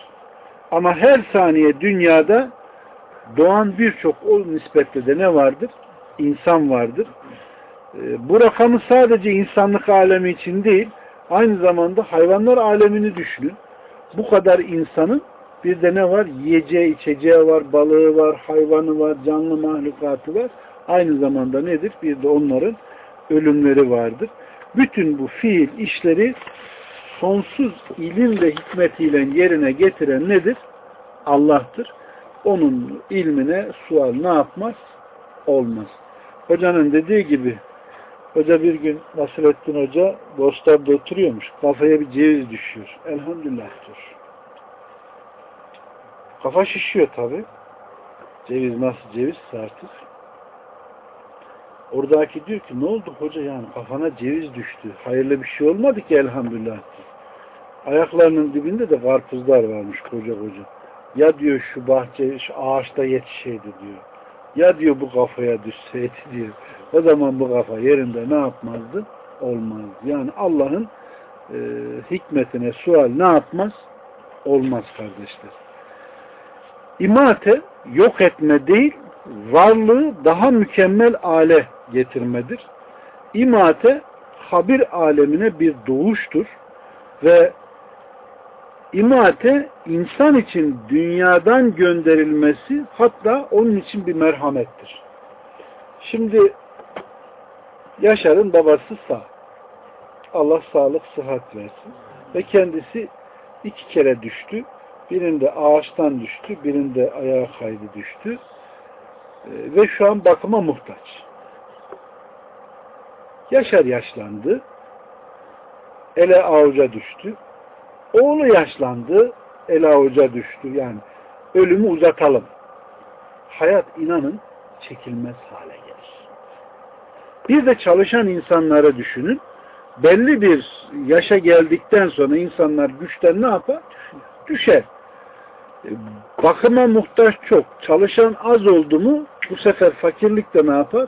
Ama her saniye dünyada doğan birçok o nispette de ne vardır? İnsan vardır. Ee, bu rakamı sadece insanlık alemi için değil, aynı zamanda hayvanlar alemini düşünün. Bu kadar insanın bir de ne var? Yiyeceği, içeceği var, balığı var, hayvanı var, canlı mahlukatı var. Aynı zamanda nedir? Bir de onların ölümleri vardır. Bütün bu fiil işleri sonsuz ilim ve hikmetiyle yerine getiren nedir? Allah'tır. Onun ilmine sual ne yapmaz? Olmaz. Hocanın dediği gibi Hoca bir gün Nasrettin Hoca Bostan'da oturuyormuş. Kafaya bir ceviz düşüyor. Elhamdülillah diyor. Kafa şişiyor tabi. Ceviz nasıl ceviz artık. Oradaki diyor ki ne oldu hoca yani kafana ceviz düştü. Hayırlı bir şey olmadı ki elhamdülillah. Ayaklarının dibinde de karpuzlar varmış koca koca. Ya diyor şu bahçe, şu ağaçta yetişeydi diyor. Ya diyor bu kafaya düşseydi diyor. O zaman bu kafa yerinde ne yapmazdı? Olmazdı. Yani Allah'ın e, hikmetine sual ne yapmaz? Olmaz kardeşler. İmate yok etme değil, varlığı daha mükemmel ale getirmedir. İmate habir alemine bir doğuştur ve imate insan için dünyadan gönderilmesi hatta onun için bir merhamettir. Şimdi Yaşar'ın babası sağ. Allah sağlık, sıhhat versin. Ve kendisi iki kere düştü. Birinde ağaçtan düştü, birinde ayağa kaydı düştü. Ee, ve şu an bakıma muhtaç. Yaşar yaşlandı. Ele avuca düştü. Oğlu yaşlandı. Ele avuca düştü. Yani ölümü uzatalım. Hayat inanın çekilmez hale. Bir de çalışan insanları düşünün. Belli bir yaşa geldikten sonra insanlar güçten ne yapar? Düşer. E, bakıma muhtaç çok. Çalışan az oldu mu bu sefer fakirlik de ne yapar?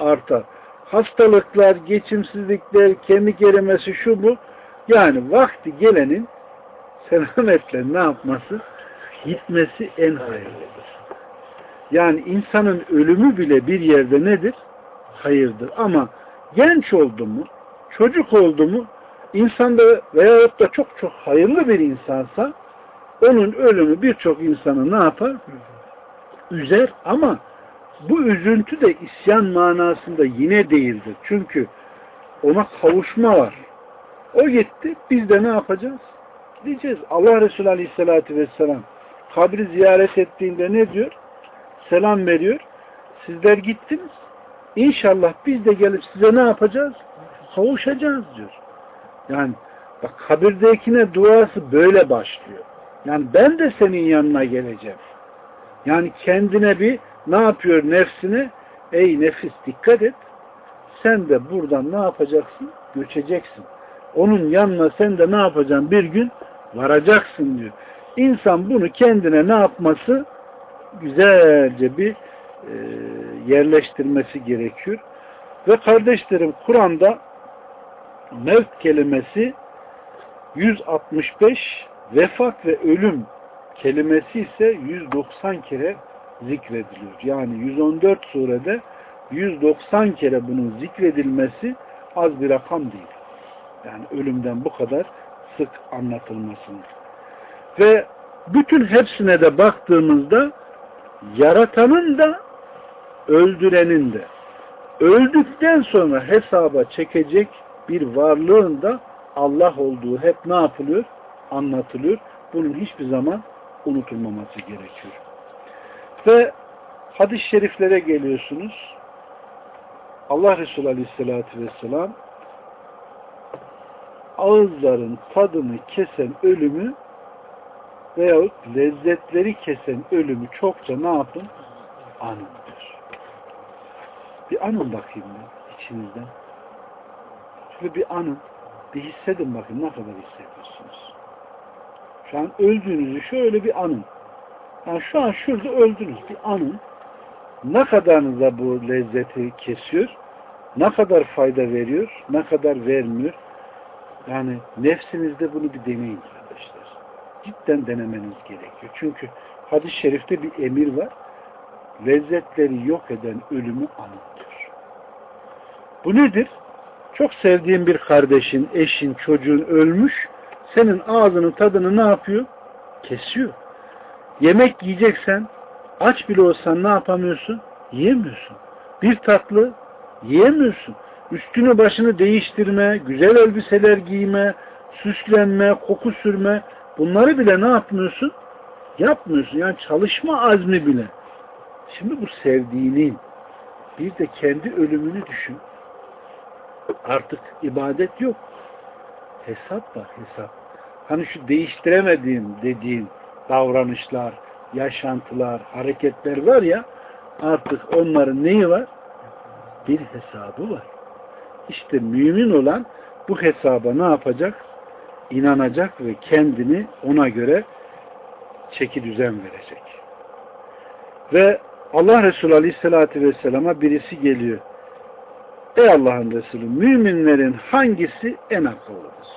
Artar. hastalıklar, geçimsizlikler, kemik erimesi şu bu. Yani vakti gelenin selametle ne yapması? Gitmesi en hayırlıdır. Yani insanın ölümü bile bir yerde nedir? Hayırdır. Ama genç oldu mu, çocuk oldu mu, insanda veyahut da çok çok hayırlı bir insansa onun ölümü birçok insanı ne yapar? Üzer ama bu üzüntü de isyan manasında yine değildir. Çünkü ona kavuşma var. O gitti. Biz de ne yapacağız? Diyeceğiz. Allah Resulü Aleyhisselatü Vesselam kabri ziyaret ettiğinde ne diyor? Selam veriyor. Sizler gittiniz. İnşallah biz de gelip size ne yapacağız? Kavuşacağız diyor. Yani bak kabirdekine duası böyle başlıyor. Yani ben de senin yanına geleceğim. Yani kendine bir ne yapıyor nefsine? Ey nefis dikkat et. Sen de buradan ne yapacaksın? Göçeceksin. Onun yanına sen de ne yapacaksın? Bir gün varacaksın diyor. İnsan bunu kendine ne yapması? Güzelce bir e, yerleştirmesi gerekiyor. Ve kardeşlerim Kur'an'da mevt kelimesi 165 vefat ve ölüm kelimesi ise 190 kere zikrediliyor. Yani 114 surede 190 kere bunun zikredilmesi az bir rakam değil. Yani ölümden bu kadar sık anlatılmasını. Ve bütün hepsine de baktığımızda yaratanın da öldürenin de öldükten sonra hesaba çekecek bir varlığın da Allah olduğu hep ne yapılıyor? Anlatılıyor. Bunun hiçbir zaman unutulmaması gerekiyor. Ve hadis-i şeriflere geliyorsunuz. Allah Resulü Aleyhisselatü Vesselam ağızların tadını kesen ölümü veyahut lezzetleri kesen ölümü çokça ne yapın? Anın. Bir anın bakayım ben içinizden. Şöyle bir anın. Bir hissedin bakın ne kadar hissediyorsunuz. Şu an öldüğünüzü şöyle bir anın. Yani şu an şurada öldünüz. Bir anın. Ne kadarınıza bu lezzeti kesiyor? Ne kadar fayda veriyor? Ne kadar vermiyor? Yani nefsinizde bunu bir deneyin arkadaşlar. Cidden denemeniz gerekiyor. Çünkü hadis-i şerifte bir emir var. Lezzetleri yok eden ölümü anıttır. Bu nedir? Çok sevdiğin bir kardeşin, eşin, çocuğun ölmüş. Senin ağzının tadını ne yapıyor? Kesiyor. Yemek yiyeceksen aç bile olsan ne yapamıyorsun? Yiyemiyorsun. Bir tatlı yiyemiyorsun. Üstünü başını değiştirme, güzel elbiseler giyme, süslenme, koku sürme bunları bile ne yapmıyorsun? Yapmıyorsun. Yani çalışma azmi bile. Şimdi bu sevdiğinin bir de kendi ölümünü düşün. Artık ibadet yok. Hesap var hesap. Hani şu değiştiremediğim dediğin davranışlar, yaşantılar, hareketler var ya artık onların neyi var? Bir hesabı var. İşte mümin olan bu hesaba ne yapacak? İnanacak ve kendini ona göre çeki düzen verecek. Ve Allah Resulü Aleyhisselatü Vesselam'a birisi geliyor. Ey Allah'ın Resulü müminlerin hangisi en akıllıdır?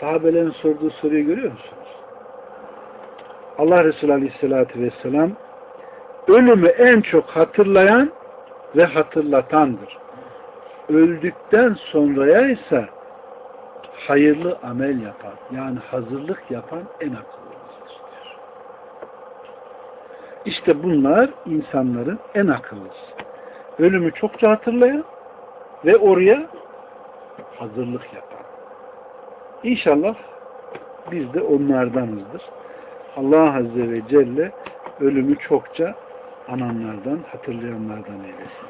Sahabelerin sorduğu soruyu görüyor musunuz? Allah Resulü Aleyhisselatü Vesselam ölümü en çok hatırlayan ve hatırlatandır. Öldükten sonraya ise hayırlı amel yapan, yani hazırlık yapan en akıllımızdır. İşte bunlar insanların en akıllısı. Ölümü çokça hatırlayan ve oraya hazırlık yapan. İnşallah biz de onlardanızdır. Allah Azze ve Celle ölümü çokça ananlardan, hatırlayanlardan eylesin.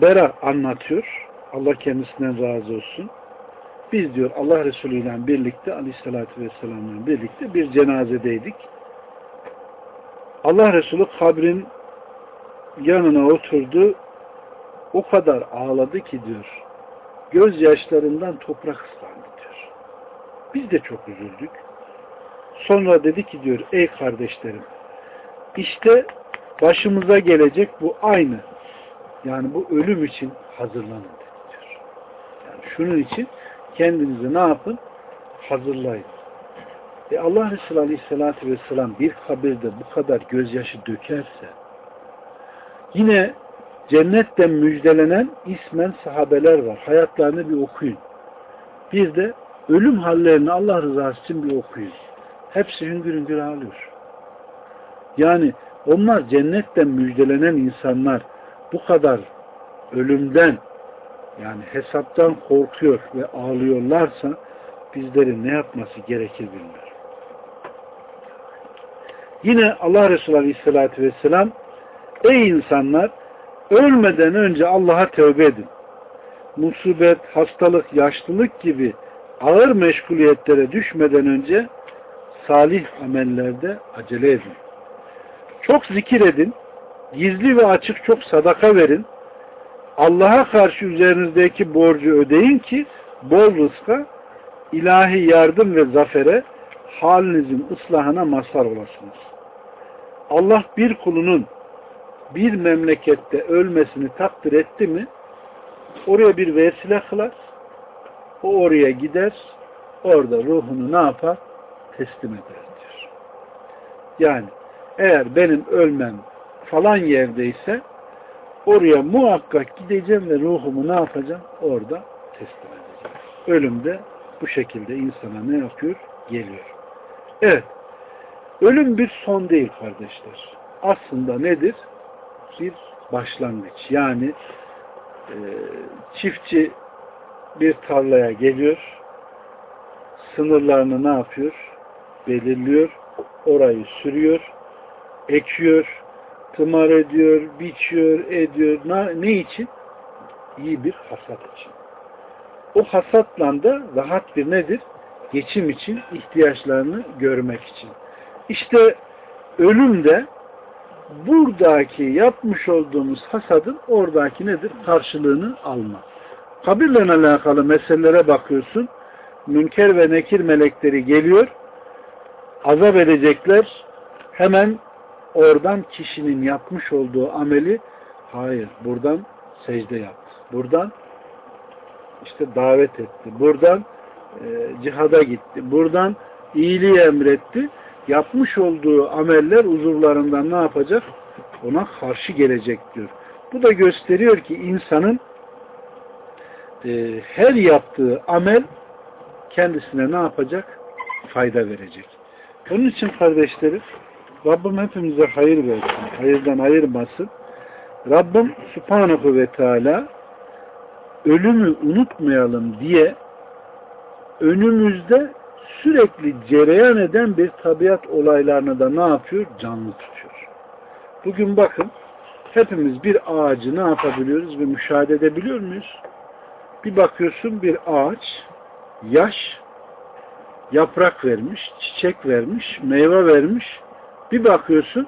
Bera anlatıyor. Allah kendisinden razı olsun. Biz diyor Allah Resulü ile birlikte Aleyhisselatü Vesselam'la birlikte bir cenazedeydik. Allah Resulü kabrin yanına oturdu. O kadar ağladı ki diyor. Gözyaşlarından toprak ıslandı diyor. Biz de çok üzüldük. Sonra dedi ki diyor ey kardeşlerim işte başımıza gelecek bu aynı Yani bu ölüm için hazırlanın diyor. Yani şunun için kendinizi ne yapın? Hazırlayın. E Allah Resulü Aleyhisselatü Vesselam bir kabirde bu kadar gözyaşı dökerse yine cennetten müjdelenen ismen sahabeler var. Hayatlarını bir okuyun. Bir de ölüm hallerini Allah rızası için bir okuyun. Hepsi hüngür hüngür ağlıyor. Yani onlar cennetten müjdelenen insanlar bu kadar ölümden yani hesaptan korkuyor ve ağlıyorlarsa bizlerin ne yapması gerekir bilmiyor. Yine Allah Resulü Aleyhisselatü Vesselam Ey insanlar ölmeden önce Allah'a tövbe edin. Musibet, hastalık, yaşlılık gibi ağır meşguliyetlere düşmeden önce salih amellerde acele edin. Çok zikir edin, gizli ve açık çok sadaka verin, Allah'a karşı üzerinizdeki borcu ödeyin ki bol rızka, ilahi yardım ve zafere halinizin ıslahına mazhar olasınız. Allah bir kulunun bir memlekette ölmesini takdir etti mi oraya bir vesile kılar o oraya gider orada ruhunu ne yapar? Teslim eder diyor. Yani eğer benim ölmem falan yerdeyse oraya muhakkak gideceğim ve ruhumu ne yapacağım? Orada teslim edeceğim. Ölüm de bu şekilde insana ne yapıyor? Geliyor. Evet. Ölüm bir son değil kardeşler. Aslında nedir? Bir başlangıç. Yani e, çiftçi bir tarlaya geliyor. Sınırlarını ne yapıyor? Belirliyor. Orayı sürüyor. Ekiyor. Tımar ediyor. Biçiyor. Ediyor. Ne, ne için? İyi bir hasat için. O hasatla da rahat bir nedir? Geçim için, ihtiyaçlarını görmek için. İşte ölüm de buradaki yapmış olduğumuz hasadın oradaki nedir? Karşılığını alma. Kabirle alakalı meselelere bakıyorsun. Münker ve nekir melekleri geliyor. Azap edecekler. Hemen oradan kişinin yapmış olduğu ameli hayır buradan secde yaptı. Buradan işte davet etti. Buradan e, cihada gitti. Buradan iyiliği emretti. Yapmış olduğu ameller uzuvlarından ne yapacak? Ona karşı gelecek diyor. Bu da gösteriyor ki insanın e, her yaptığı amel kendisine ne yapacak? Fayda verecek. Onun için kardeşlerim Rabbim hepimize hayır versin. Hayırdan ayırmasın. Rabbim Subhanahu ve Teala ölümü unutmayalım diye önümüzde sürekli cereyan eden bir tabiat olaylarını da ne yapıyor? Canlı tutuyor. Bugün bakın hepimiz bir ağacı ne yapabiliyoruz ve müşahede edebiliyor muyuz? Bir bakıyorsun bir ağaç yaş yaprak vermiş, çiçek vermiş, meyve vermiş. Bir bakıyorsun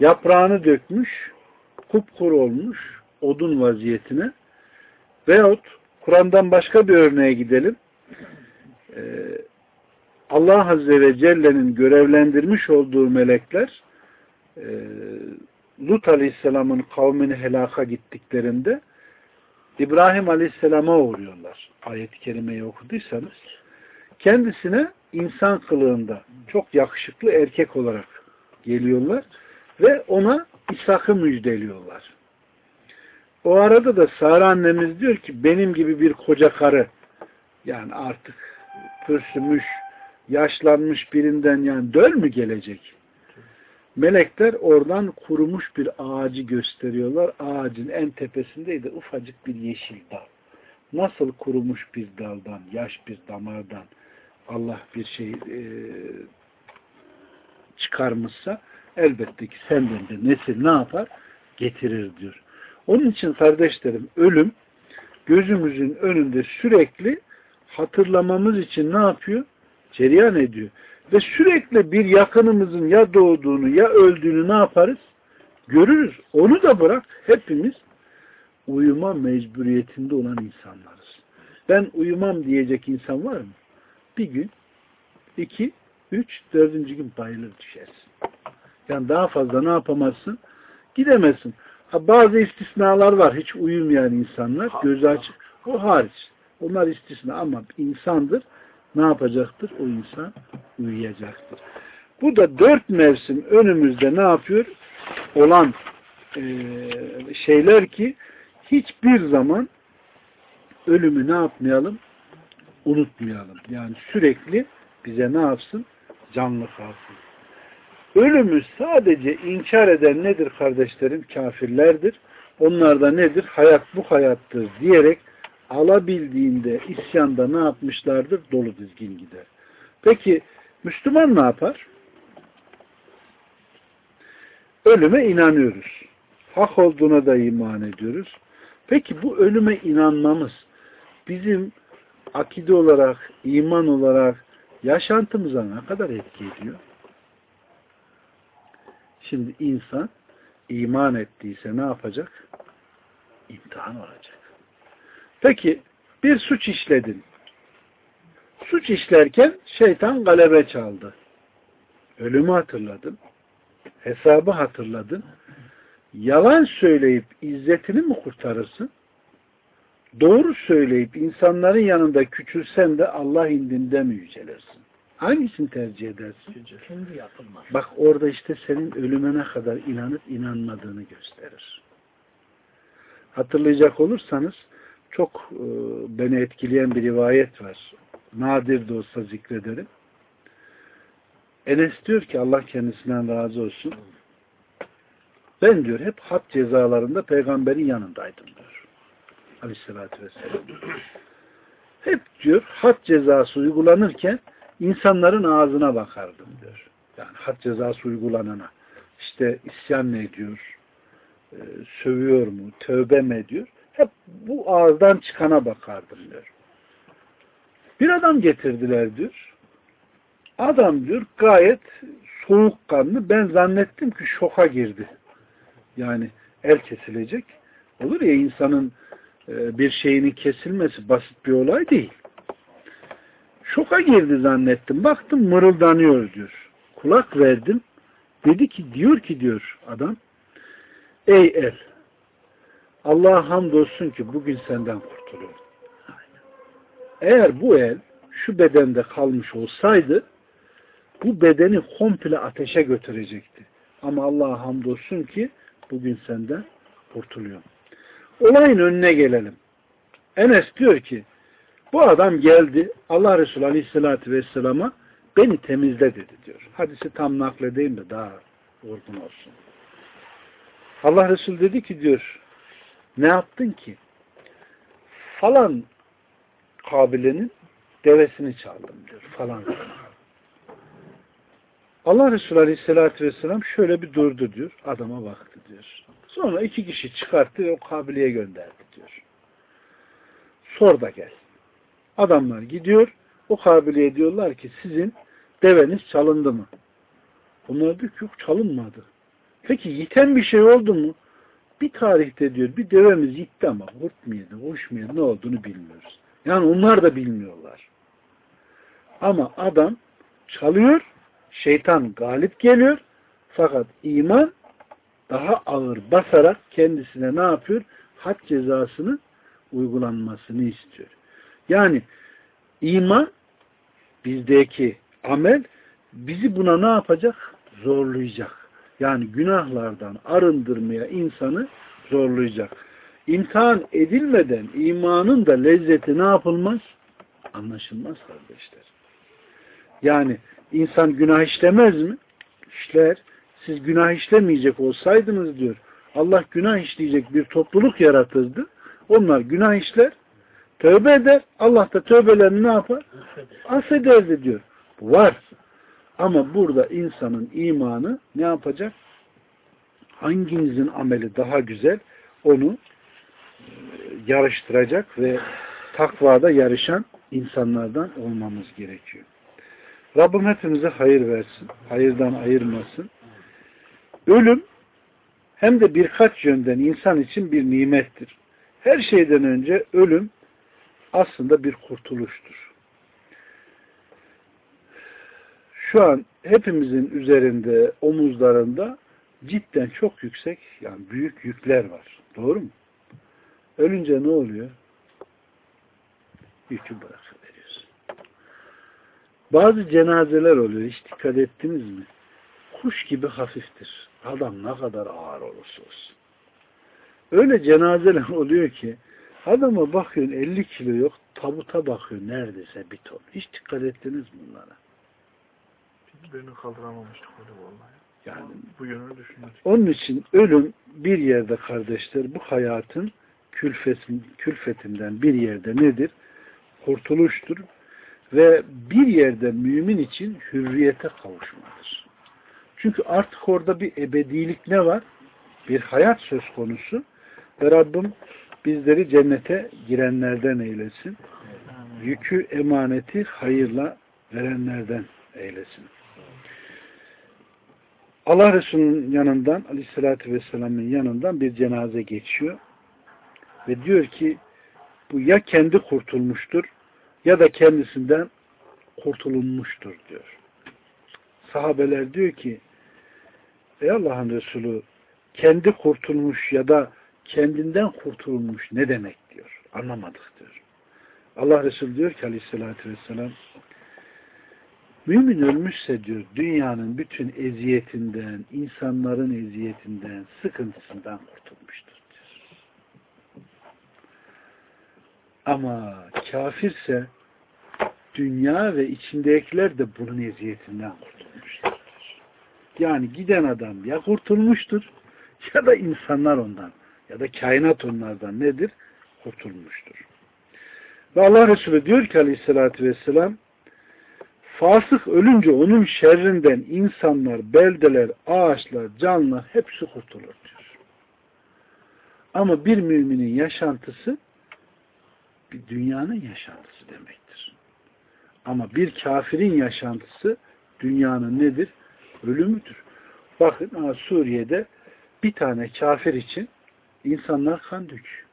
yaprağını dökmüş, kupkuru olmuş odun vaziyetine. Veyahut Kur'an'dan başka bir örneğe gidelim. Ee, Allah Azze ve Celle'nin görevlendirmiş olduğu melekler e, Lut Aleyhisselam'ın kavmini helaka gittiklerinde İbrahim Aleyhisselam'a uğruyorlar. Ayet-i Kerime'yi okuduysanız kendisine insan kılığında çok yakışıklı erkek olarak geliyorlar ve ona İshak'ı müjdeliyorlar. O arada da Sara annemiz diyor ki benim gibi bir koca karı yani artık pürsümüş, yaşlanmış birinden yani döl mü gelecek? Melekler oradan kurumuş bir ağacı gösteriyorlar. Ağacın en tepesindeydi ufacık bir yeşil dal. Nasıl kurumuş bir daldan, yaş bir damardan Allah bir şey e, çıkarmışsa elbette ki senden de nesil ne yapar? Getirir diyor. Onun için kardeşlerim ölüm gözümüzün önünde sürekli hatırlamamız için ne yapıyor? Cereyan ediyor. Ve sürekli bir yakınımızın ya doğduğunu ya öldüğünü ne yaparız? Görürüz. Onu da bırak hepimiz uyuma mecburiyetinde olan insanlarız. Ben uyumam diyecek insan var mı? Bir gün, iki, üç, dördüncü gün bayılır düşersin. Yani daha fazla ne yapamazsın? Gidemezsin. Ha, bazı istisnalar var. Hiç uyumayan insanlar. Gözü açık. O hariç. Onlar istisna ama insandır. Ne yapacaktır? O insan uyuyacaktır. Bu da dört mevsim önümüzde ne yapıyor? Olan e, şeyler ki hiçbir zaman ölümü ne yapmayalım? Unutmayalım. Yani sürekli bize ne yapsın? Canlı kalsın. Ölümü sadece inkar eden nedir kardeşlerim? Kafirlerdir. Onlar da nedir? Hayat bu hayattır diyerek alabildiğinde isyanda ne yapmışlardır? Dolu dizgin gider. Peki Müslüman ne yapar? Ölüme inanıyoruz. Hak olduğuna da iman ediyoruz. Peki bu ölüme inanmamız bizim akide olarak, iman olarak yaşantımıza ne kadar etki ediyor? Şimdi insan iman ettiyse ne yapacak? İmtihan olacak. Peki bir suç işledin. Suç işlerken şeytan galebe çaldı. Ölümü hatırladın. Hesabı hatırladın. Yalan söyleyip izzetini mi kurtarırsın? Doğru söyleyip insanların yanında küçülsen de Allah indinde mi yücelirsin? Hangisini tercih edersin? Kendi yapılmaz. Bak orada işte senin ölüme ne kadar inanıp inanmadığını gösterir. Hatırlayacak olursanız çok e, beni etkileyen bir rivayet var. Nadir de olsa zikrederim. Enes diyor ki Allah kendisinden razı olsun. Ben diyor hep had cezalarında peygamberin yanındaydım diyor. Aleyhissalatü vesselam. Hep diyor had cezası uygulanırken insanların ağzına bakardım diyor. Yani had cezası uygulanana. İşte isyan ne ediyor? Ee, sövüyor mu? Tövbe mi ediyor? Hep bu ağızdan çıkana bakardım diyor. Bir adam getirdiler diyor. Adam diyor gayet soğukkanlı. Ben zannettim ki şoka girdi. Yani el kesilecek. Olur ya insanın e, bir şeyinin kesilmesi basit bir olay değil. Şoka girdi zannettim. Baktım mırıldanıyor diyor. Kulak verdim. Dedi ki diyor ki diyor adam Ey el Allah'a hamdolsun ki bugün senden kurtuluyorum. Eğer bu el şu bedende kalmış olsaydı bu bedeni komple ateşe götürecekti. Ama Allah'a hamdolsun ki bugün senden kurtuluyorum. Olayın önüne gelelim. Enes diyor ki bu adam geldi Allah Resulü Aleyhisselatü Vesselam'a beni temizle dedi diyor. Hadisi tam nakledeyim de daha vurgun olsun. Allah Resulü dedi ki diyor ne yaptın ki? Falan kabilenin devesini çaldım diyor falan. Allah Resulü Aleyhisselatü Vesselam şöyle bir durdu diyor. Adama baktı diyor. Sonra iki kişi çıkarttı ve o kabileye gönderdi diyor. Sor da gel. Adamlar gidiyor. O kabileye diyorlar ki sizin deveniz çalındı mı? Onlar diyor ki yok çalınmadı. Peki yiten bir şey oldu mu? Bir tarihte diyor bir devemiz gitti ama hurt mu yedi, hoş mu yedi, ne olduğunu bilmiyoruz. Yani onlar da bilmiyorlar. Ama adam çalıyor, şeytan galip geliyor fakat iman daha ağır basarak kendisine ne yapıyor? Had cezasını uygulanmasını istiyor. Yani iman bizdeki amel bizi buna ne yapacak? Zorlayacak. Yani günahlardan arındırmaya insanı zorlayacak. İmtihan edilmeden imanın da lezzeti ne yapılmaz? Anlaşılmaz kardeşler. Yani insan günah işlemez mi? İşler. Siz günah işlemeyecek olsaydınız diyor. Allah günah işleyecek bir topluluk yaratırdı. Onlar günah işler, tövbe eder. Allah da tövbelerini ne yapar? Affederdi diyor. Var. Ama burada insanın imanı ne yapacak? Hangimizin ameli daha güzel onu e, yarıştıracak ve takvada yarışan insanlardan olmamız gerekiyor. Rabbim hepimize hayır versin. Hayırdan ayırmasın. Ölüm hem de birkaç yönden insan için bir nimettir. Her şeyden önce ölüm aslında bir kurtuluştur. Şu an hepimizin üzerinde, omuzlarında cidden çok yüksek yani büyük yükler var. Doğru mu? Ölünce ne oluyor? Yükü bırakıveriyorsun. Bazı cenazeler oluyor. Hiç dikkat ettiniz mi? Kuş gibi hafiftir. Adam ne kadar ağır olursa olsun. Öyle cenazeler (laughs) oluyor ki adama bakıyorsun 50 kilo yok tabuta bakıyor neredeyse bir ton. Hiç dikkat ettiniz bunlara? Birini kaldıramamıştık öyle vallahi. Yani Bu yönünü düşünmedik. Onun için ölüm bir yerde kardeşler bu hayatın külfetin, külfetinden bir yerde nedir? Kurtuluştur. Ve bir yerde mümin için hürriyete kavuşmadır. Çünkü artık orada bir ebedilik ne var? Bir hayat söz konusu. Ve Rabbim bizleri cennete girenlerden eylesin. Yükü, emaneti hayırla verenlerden eylesin. Allah Resulü'nün yanından Aleyhisselatü Vesselam'ın yanından bir cenaze geçiyor. Ve diyor ki bu ya kendi kurtulmuştur ya da kendisinden kurtulunmuştur diyor. Sahabeler diyor ki Ey Allah'ın Resulü kendi kurtulmuş ya da kendinden kurtulmuş ne demek diyor. Anlamadık diyor. Allah Resulü diyor ki aleyhissalatü vesselam Mümin ölmüşse diyor dünyanın bütün eziyetinden, insanların eziyetinden, sıkıntısından kurtulmuştur diyor. Ama kafirse dünya ve içindekiler de bunun eziyetinden kurtulmuştur. Yani giden adam ya kurtulmuştur ya da insanlar ondan ya da kainat onlardan nedir? Kurtulmuştur. Ve Allah Resulü diyor ki aleyhissalatü vesselam fasık ölünce onun şerrinden insanlar, beldeler, ağaçlar, canlılar hepsi kurtulur diyor. Ama bir müminin yaşantısı bir dünyanın yaşantısı demektir. Ama bir kafirin yaşantısı dünyanın nedir? Ölümüdür. Bakın Suriye'de bir tane kafir için insanlar kan döküyor.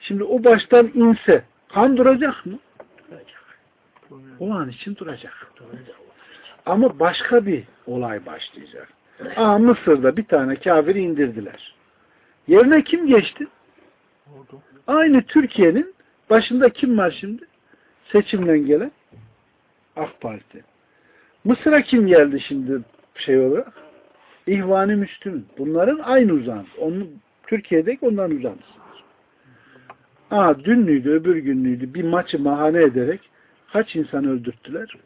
Şimdi o baştan inse kan duracak mı? O an için duracak. Ama başka bir olay başlayacak. Aa, Mısır'da bir tane kafiri indirdiler. Yerine kim geçti? Oldu. Aynı Türkiye'nin başında kim var şimdi? Seçimden gelen AK Parti. Mısır'a kim geldi şimdi şey olarak? İhvan-ı Müslümin. Bunların aynı uzantısı. Onun, Türkiye'deki onların uzantısıdır. Aa, dünlüydü, öbür günlüydü. Bir maçı bahane ederek kaç insan öldürttüler?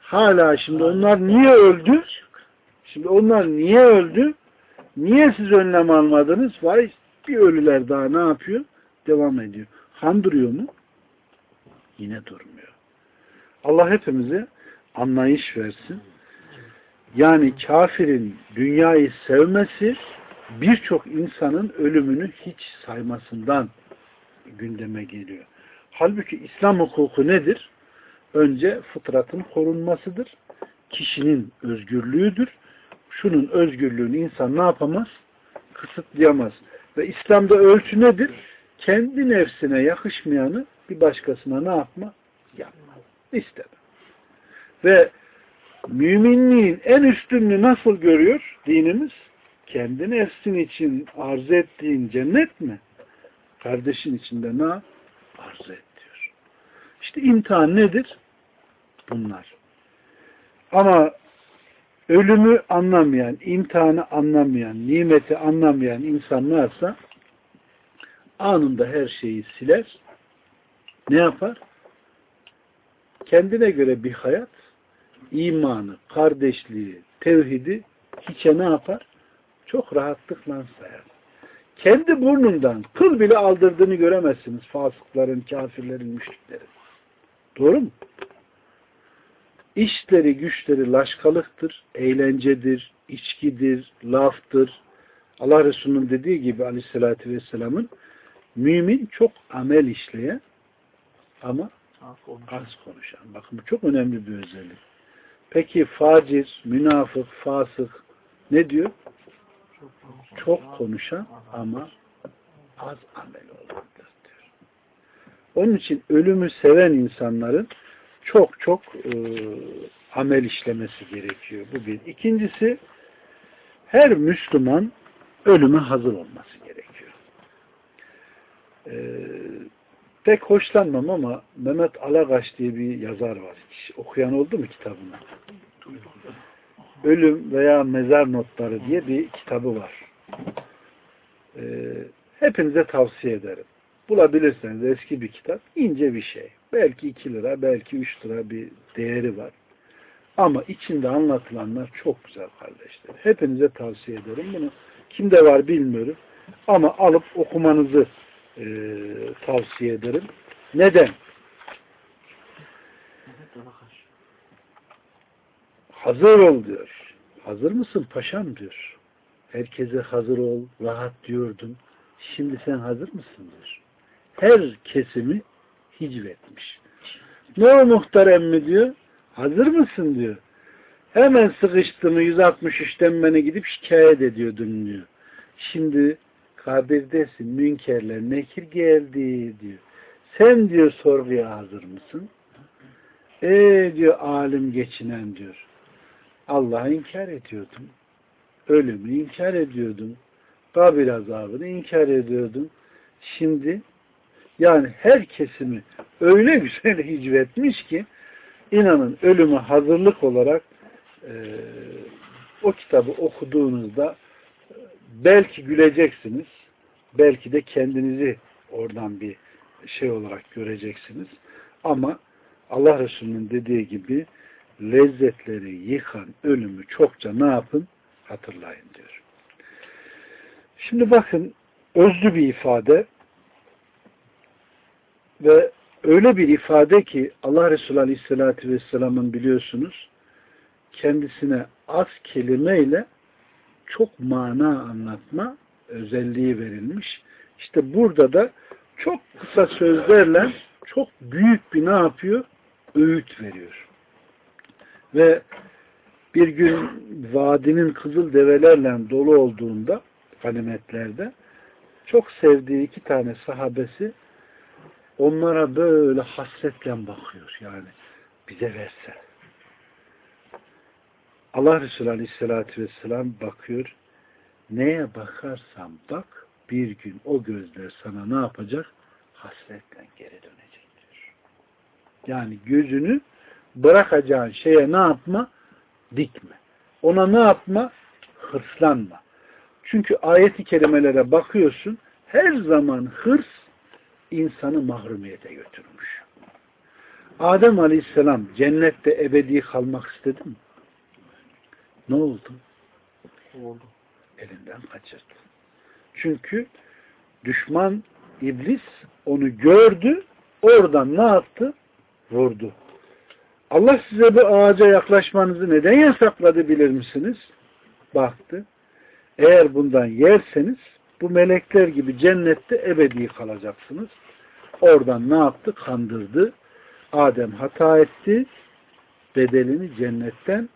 Hala şimdi onlar niye öldü? Şimdi onlar niye öldü? Niye siz önlem almadınız? Vay bir ölüler daha ne yapıyor? Devam ediyor. Han duruyor mu? Yine durmuyor. Allah hepimize anlayış versin. Yani kafirin dünyayı sevmesi birçok insanın ölümünü hiç saymasından gündeme geliyor. Halbuki İslam hukuku nedir? Önce fıtratın korunmasıdır. Kişinin özgürlüğüdür. Şunun özgürlüğünü insan ne yapamaz? Kısıtlayamaz. Ve İslam'da ölçü nedir? Kendi nefsine yakışmayanı bir başkasına ne yapma? Yapma. İsteme. Ve müminliğin en üstünlüğü nasıl görüyor dinimiz? Kendi nefsin için arz ettiğin cennet mi? Kardeşin içinde ne yap? Arz et diyor. İşte imtihan nedir? Bunlar. Ama ölümü anlamayan, imtihanı anlamayan, nimeti anlamayan insanlarsa anında her şeyi siler. Ne yapar? Kendine göre bir hayat, imanı, kardeşliği, tevhidi hiçe ne yapar? Çok rahatlıkla sayar. Kendi burnundan kıl bile aldırdığını göremezsiniz fasıkların, kafirlerin, müşriklerin. Doğru mu? İşleri, güçleri laşkalıktır, eğlencedir, içkidir, laftır. Allah Resulü'nün dediği gibi aleyhissalatü vesselamın mümin çok amel işleyen ama az konuşan. Bakın bu çok önemli bir özellik. Peki facir, münafık, fasık ne diyor? Çok konuşan ama az amel olandır diyor. Onun için ölümü seven insanların çok çok e, amel işlemesi gerekiyor. Bu bir. İkincisi her Müslüman ölüme hazır olması gerekiyor. Ee, pek hoşlanmam ama Mehmet Alagaş diye bir yazar var. Hiç okuyan oldu mu kitabını? Ölüm veya Mezar Notları diye bir kitabı var. Ee, hepinize tavsiye ederim. Bulabilirseniz eski bir kitap, ince bir şey. Belki 2 lira, belki 3 lira bir değeri var. Ama içinde anlatılanlar çok güzel kardeşler. Hepinize tavsiye ederim bunu. Kimde var bilmiyorum. Ama alıp okumanızı e, tavsiye ederim. Neden? Hazır ol diyor. Hazır mısın paşam diyor. Herkese hazır ol, rahat diyordun. Şimdi sen hazır mısın diyor. Her kesimi hicvetmiş. Ne o muhterem mi diyor? Hazır mısın diyor. Hemen sıkıştığını 163'ten beni gidip şikayet ediyordun diyor. Şimdi kabirdesin, münkerler nekir geldi diyor. Sen diyor sorguya hazır mısın? E diyor alim geçinen diyor. Allah'ı inkar ediyordum. Ölümü inkar ediyordum. Kabir azabını inkar ediyordum. Şimdi yani her kesimi öyle (laughs) güzel hicvetmiş ki inanın ölüme hazırlık olarak e, o kitabı okuduğunuzda e, belki güleceksiniz. Belki de kendinizi oradan bir şey olarak göreceksiniz. Ama Allah Resulü'nün dediği gibi lezzetleri yıkan ölümü çokça ne yapın? Hatırlayın diyor. Şimdi bakın özlü bir ifade ve öyle bir ifade ki Allah Resulü Aleyhisselatü Vesselam'ın biliyorsunuz kendisine az kelimeyle çok mana anlatma özelliği verilmiş. İşte burada da çok kısa sözlerle çok büyük bir ne yapıyor? Öğüt veriyor. Ve bir gün vadinin kızıl develerle dolu olduğunda ganimetlerde çok sevdiği iki tane sahabesi onlara böyle hasretle bakıyor. Yani bize verse. Allah Resulü Aleyhisselatü Vesselam bakıyor. Neye bakarsan bak bir gün o gözler sana ne yapacak? Hasretle geri dönecek diyor. Yani gözünü bırakacağın şeye ne yapma? Dikme. Ona ne yapma? Hırslanma. Çünkü ayeti kerimelere bakıyorsun her zaman hırs insanı mahrumiyete götürmüş. Adem Aleyhisselam cennette ebedi kalmak istedi mi? Ne oldu? Oldu. Elinden kaçırdı. Çünkü düşman iblis onu gördü, oradan ne yaptı? Vurdu. Allah size bu ağaca yaklaşmanızı neden yasakladı bilir misiniz? Baktı. Eğer bundan yerseniz bu melekler gibi cennette ebedi kalacaksınız. Oradan ne yaptı? Kandırdı. Adem hata etti. Bedelini cennetten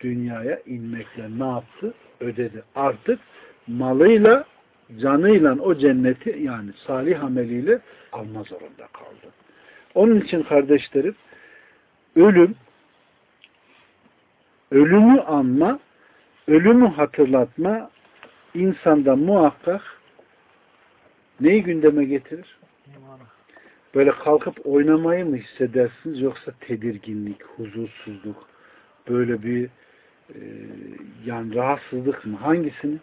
dünyaya inmekle ne yaptı? Ödedi. Artık malıyla, canıyla o cenneti yani salih ameliyle alma zorunda kaldı. Onun için kardeşlerim ölüm ölümü anma ölümü hatırlatma insanda muhakkak neyi gündeme getirir? Böyle kalkıp oynamayı mı hissedersiniz yoksa tedirginlik, huzursuzluk, böyle bir e, yani rahatsızlık mı? Hangisini?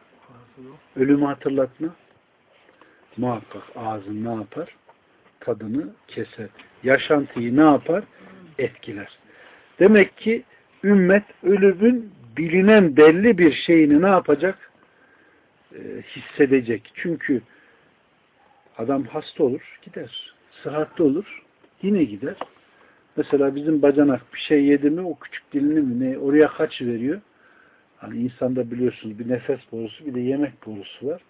Ölümü hatırlatma. Muhakkak ağzın ne yapar? Tadını keser. Yaşantıyı ne yapar? Etkiler. Demek ki ümmet ölümün bilinen belli bir şeyini ne yapacak? Ee, hissedecek. Çünkü adam hasta olur, gider. Sıhhatli olur, yine gider. Mesela bizim bacanak bir şey yedi mi o küçük dilini mi ne oraya kaç veriyor? Hani insanda biliyorsunuz bir nefes borusu bir de yemek borusu var.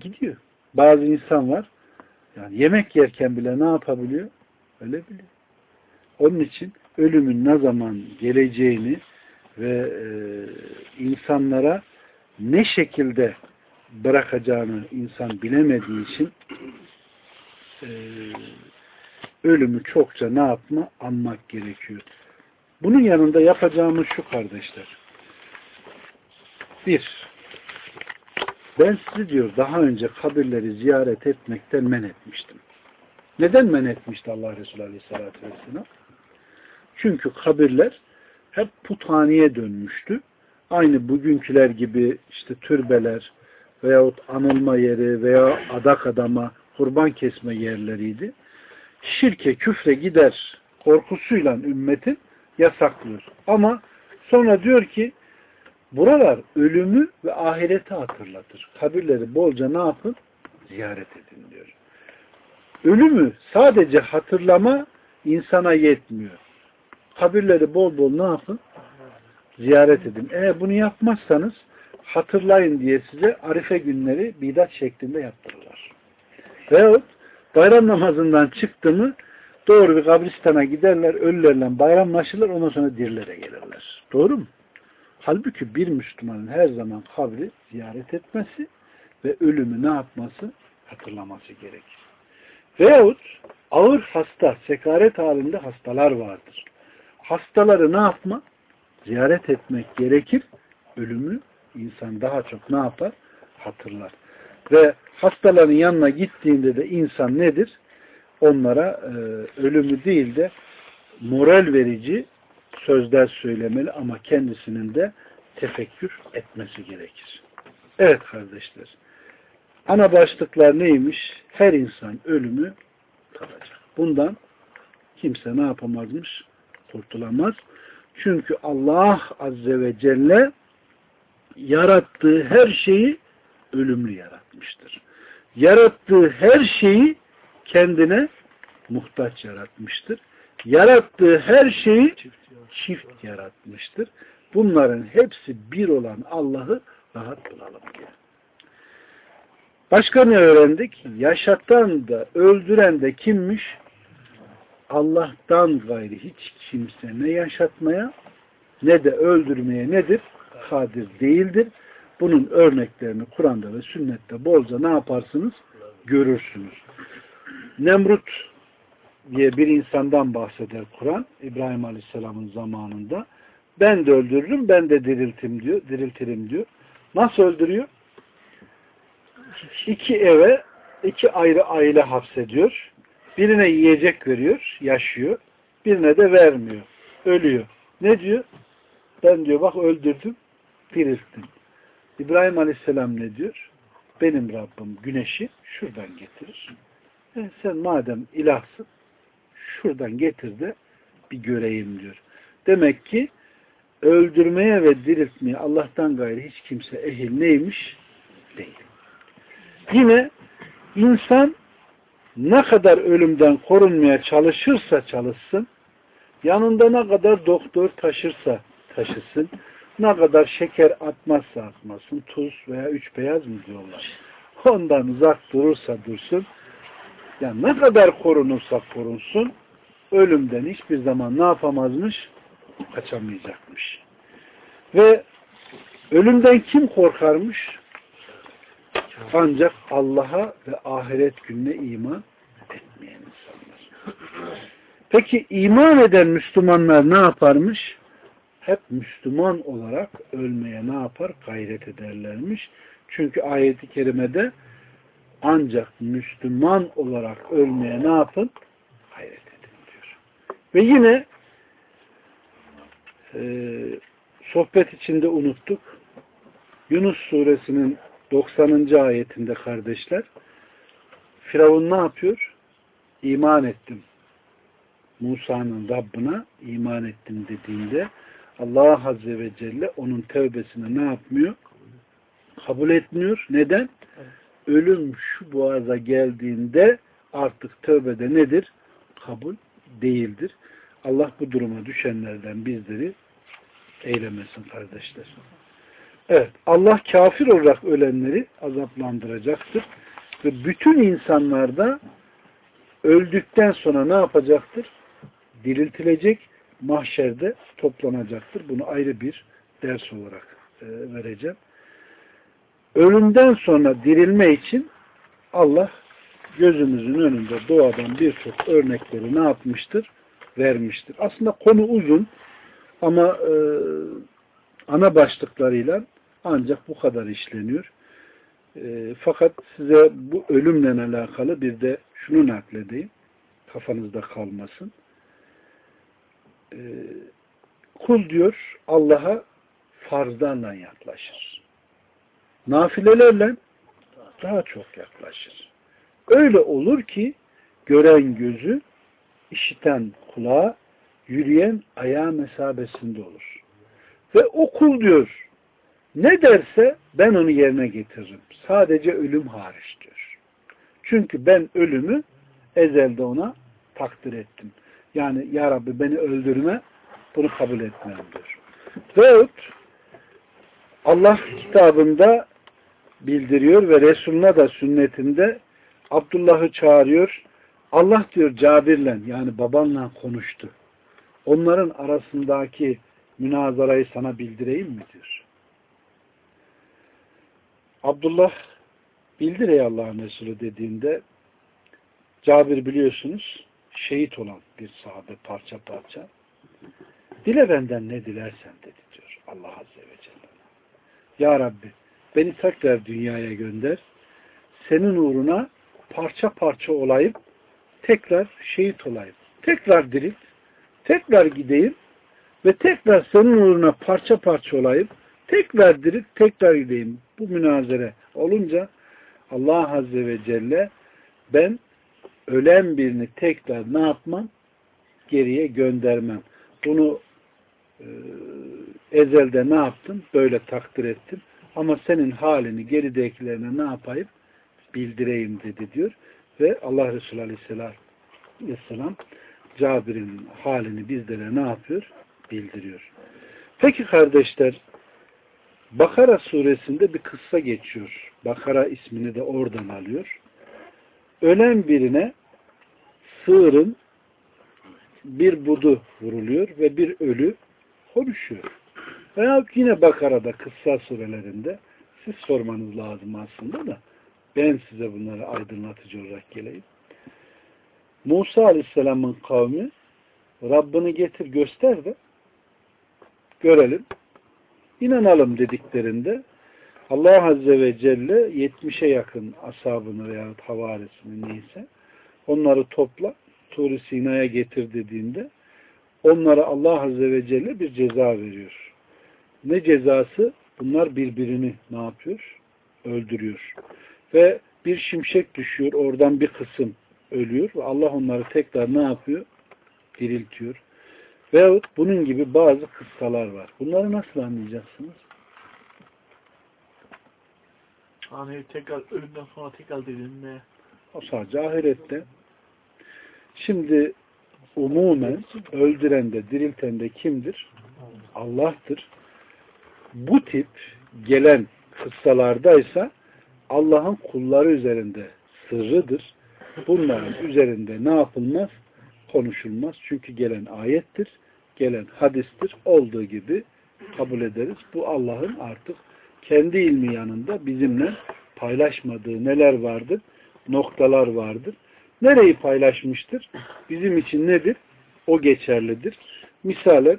Gidiyor. Bazı insan var yani yemek yerken bile ne yapabiliyor? Öyle biliyor. Onun için ölümün ne zaman geleceğini ve e, insanlara ne şekilde bırakacağını insan bilemediği için e, ölümü çokça ne yapma? Anmak gerekiyor. Bunun yanında yapacağımız şu kardeşler. Bir, ben sizi diyor daha önce kabirleri ziyaret etmekten men etmiştim. Neden men etmişti Allah Resulü Aleyhisselatü Vesselam? Çünkü kabirler hep puthaneye dönmüştü. Aynı bugünküler gibi işte türbeler veyahut anılma yeri veya adak adama kurban kesme yerleriydi. Şirke, küfre gider korkusuyla ümmetin yasaklıyor. Ama sonra diyor ki buralar ölümü ve ahireti hatırlatır. Kabirleri bolca ne yapın? Ziyaret edin diyor. Ölümü sadece hatırlama insana yetmiyor. Kabirleri bol bol ne yapın? Ziyaret edin. Eğer bunu yapmazsanız hatırlayın diye size arife günleri bidat şeklinde yaptırırlar. Veyahut bayram namazından çıktı mı doğru bir kabristana giderler, ölülerle bayramlaşırlar, ondan sonra dirilere gelirler. Doğru mu? Halbuki bir Müslümanın her zaman kabri ziyaret etmesi ve ölümü ne yapması? Hatırlaması gerekir. Veyahut ağır hasta, sekaret halinde hastalar vardır. Hastaları ne yapma? Ziyaret etmek gerekir. Ölümü insan daha çok ne yapar? Hatırlar. Ve hastaların yanına gittiğinde de insan nedir? Onlara e, ölümü değil de moral verici sözler söylemeli ama kendisinin de tefekkür etmesi gerekir. Evet kardeşler. Ana başlıklar neymiş? Her insan ölümü tadacak. Bundan kimse ne yapamazmış? Kurtulamaz. Çünkü Allah Azze ve Celle yarattığı her şeyi ölümlü yaratmıştır. Yarattığı her şeyi kendine muhtaç yaratmıştır. Yarattığı her şeyi çift yaratmıştır. Bunların hepsi bir olan Allah'ı rahat bulalım diye. Başka ne öğrendik? Yaşatan da öldüren de kimmiş? Allah'tan gayri hiç kimse ne yaşatmaya ne de öldürmeye nedir? Kadir değildir. Bunun örneklerini Kur'an'da ve sünnette bolca ne yaparsınız? Görürsünüz. Nemrut diye bir insandan bahseder Kur'an. İbrahim Aleyhisselam'ın zamanında. Ben de öldürürüm, ben de diriltim diyor, diriltirim diyor. Nasıl öldürüyor? İki eve, iki ayrı aile hapsediyor. Birine yiyecek veriyor, yaşıyor. Birine de vermiyor. Ölüyor. Ne diyor? Ben diyor bak öldürdüm, dirilttim. İbrahim Aleyhisselam ne diyor? Benim Rabbim güneşi şuradan getirir. E sen madem ilahsın şuradan getir de bir göreyim diyor. Demek ki öldürmeye ve diriltmeye Allah'tan gayrı hiç kimse ehil neymiş? Değil. Yine insan ne kadar ölümden korunmaya çalışırsa çalışsın, yanında ne kadar doktor taşırsa taşısın, ne kadar şeker atmazsa atmasın, tuz veya üç beyaz mı diyorlar. Ondan uzak durursa dursun, yani ne kadar korunursa korunsun, ölümden hiçbir zaman ne yapamazmış? Kaçamayacakmış. Ve ölümden kim korkarmış? Ancak Allah'a ve ahiret gününe iman. Peki iman eden Müslümanlar ne yaparmış? Hep Müslüman olarak ölmeye ne yapar? Gayret ederlermiş. Çünkü ayeti kerimede ancak Müslüman olarak ölmeye ne yapın? Gayret edin diyor. Ve yine e, sohbet içinde unuttuk. Yunus suresinin 90. ayetinde kardeşler Firavun ne yapıyor? İman ettim. Musa'nın Rabbına iman ettim dediğinde Allah Azze ve Celle onun tevbesini ne yapmıyor? Kabul etmiyor. Neden? Ölüm şu boğaza geldiğinde artık tövbede nedir? Kabul değildir. Allah bu duruma düşenlerden bizleri eylemesin kardeşler. Evet, Allah kafir olarak ölenleri azaplandıracaktır. Ve bütün insanlarda öldükten sonra ne yapacaktır? Diriltilecek, mahşerde toplanacaktır. Bunu ayrı bir ders olarak e, vereceğim. Ölümden sonra dirilme için Allah gözümüzün önünde doğadan birçok örnekleri ne yapmıştır? Vermiştir. Aslında konu uzun ama e, ana başlıklarıyla Ancak bu kadar işleniyor. E, fakat size bu ölümle alakalı bir de şunu nakledeyim. Kafanızda kalmasın. E, kul diyor Allah'a farzlarla yaklaşır. Nafilelerle daha çok yaklaşır. Öyle olur ki gören gözü, işiten kulağı, yürüyen ayağı mesabesinde olur. Ve o kul diyor, ne derse ben onu yerine getiririm. Sadece ölüm hariç diyor. Çünkü ben ölümü ezelde ona takdir ettim. Yani Ya Rabbi beni öldürme, bunu kabul etmem diyor. Veyahut Allah kitabında bildiriyor ve Resuluna da sünnetinde Abdullah'ı çağırıyor. Allah diyor Cabir'le yani babanla konuştu. Onların arasındaki münazarayı sana bildireyim mi diyor. Abdullah bildir ey Allah'ın Resulü dediğinde Cabir biliyorsunuz şehit olan bir sahabe parça parça. Dile benden ne dilersen dedi diyor Allah Azze ve Celle. Ya Rabbi beni tekrar dünyaya gönder. Senin uğruna parça parça olayım. Tekrar şehit olayım. Tekrar dirilt. Tekrar gideyim. Ve tekrar senin uğruna parça parça olayım. Tekrar dirilt. Tekrar gideyim. Bu münazere olunca Allah Azze ve Celle ben ölen birini tekrar ne yapmam? Geriye göndermem. Bunu e, ezelde ne yaptım? Böyle takdir ettim. Ama senin halini geridekilerine ne yapayım? Bildireyim dedi diyor. Ve Allah Resulü Aleyhisselam Cabir'in halini bizlere ne yapıyor? Bildiriyor. Peki kardeşler Bakara suresinde bir kıssa geçiyor. Bakara ismini de oradan alıyor. Ölen birine sığırın bir budu vuruluyor ve bir ölü konuşuyor. Veya yine Bakara'da kıssa surelerinde siz sormanız lazım aslında da ben size bunları aydınlatıcı olarak geleyim. Musa Aleyhisselam'ın kavmi Rabbini getir göster de görelim. inanalım dediklerinde Allah Azze ve Celle 70'e yakın asabını veya havarisini neyse onları topla Tur-i Sina'ya getir dediğinde onlara Allah Azze ve Celle bir ceza veriyor. Ne cezası? Bunlar birbirini ne yapıyor? Öldürüyor. Ve bir şimşek düşüyor. Oradan bir kısım ölüyor. Ve Allah onları tekrar ne yapıyor? Diriltiyor. Veyahut bunun gibi bazı kıssalar var. Bunları nasıl anlayacaksınız? Hani tekrar ölümden sonra tekrar dirilme. O sadece ahirette. Şimdi umumen öldüren de dirilten de kimdir? Allah'tır. Bu tip gelen kıssalardaysa Allah'ın kulları üzerinde sırrıdır. Bunların üzerinde ne yapılmaz? Konuşulmaz. Çünkü gelen ayettir, gelen hadistir. Olduğu gibi kabul ederiz. Bu Allah'ın artık kendi ilmi yanında bizimle paylaşmadığı neler vardır? Noktalar vardır. Nereyi paylaşmıştır? Bizim için nedir? O geçerlidir. Misalen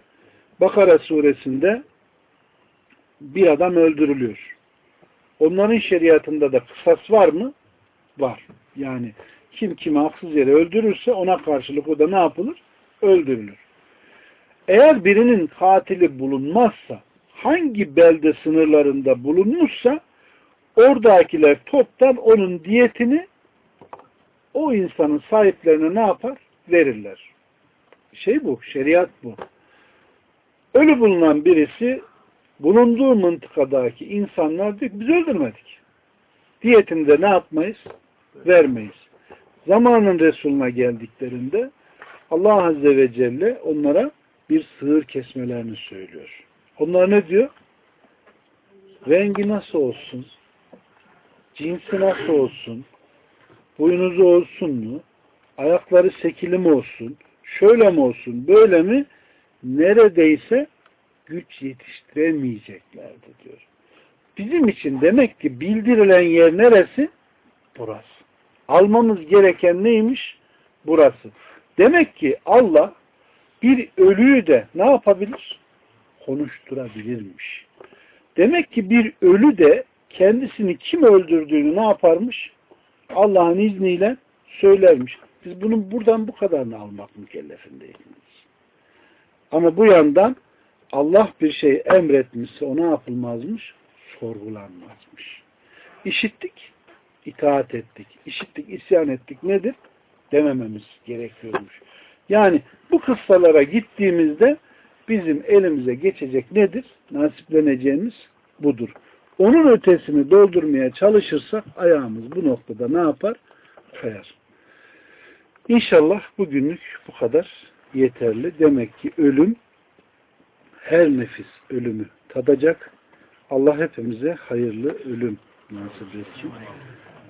Bakara suresinde bir adam öldürülüyor. Onların şeriatında da kısas var mı? Var. Yani kim kimi haksız yere öldürürse ona karşılık o da ne yapılır? Öldürülür. Eğer birinin katili bulunmazsa hangi belde sınırlarında bulunmuşsa oradakiler toptan onun diyetini o insanın sahiplerine ne yapar? Verirler. Şey bu, şeriat bu. Ölü bulunan birisi bulunduğu mıntıkadaki insanlar diyor biz öldürmedik. Diyetinde ne yapmayız? Vermeyiz. Zamanın Resulüne geldiklerinde Allah Azze ve Celle onlara bir sığır kesmelerini söylüyor. Onlar ne diyor? Rengi nasıl olsun? Cinsi nasıl olsun? Boynuzu olsun mu? Ayakları sekili mi olsun? Şöyle mi olsun? Böyle mi? Neredeyse güç yetiştiremeyeceklerdi diyor. Bizim için demek ki bildirilen yer neresi? Burası. Almamız gereken neymiş? Burası. Demek ki Allah bir ölüyü de ne yapabilir? Konuşturabilirmiş. Demek ki bir ölü de kendisini kim öldürdüğünü ne yaparmış? Allah'ın izniyle söylermiş. Biz bunun buradan bu kadarını almak mükellefindeyiz. Ama bu yandan Allah bir şey emretmişse o ne yapılmazmış? Sorgulanmazmış. İşittik, itaat ettik. İşittik, isyan ettik. Nedir? Demememiz gerekiyormuş. Yani bu kıssalara gittiğimizde bizim elimize geçecek nedir? Nasipleneceğimiz budur. Onun ötesini doldurmaya çalışırsak ayağımız bu noktada ne yapar? Kayar. İnşallah bugünlük bu kadar yeterli. Demek ki ölüm her nefis ölümü tadacak. Allah hepimize hayırlı ölüm nasip etsin.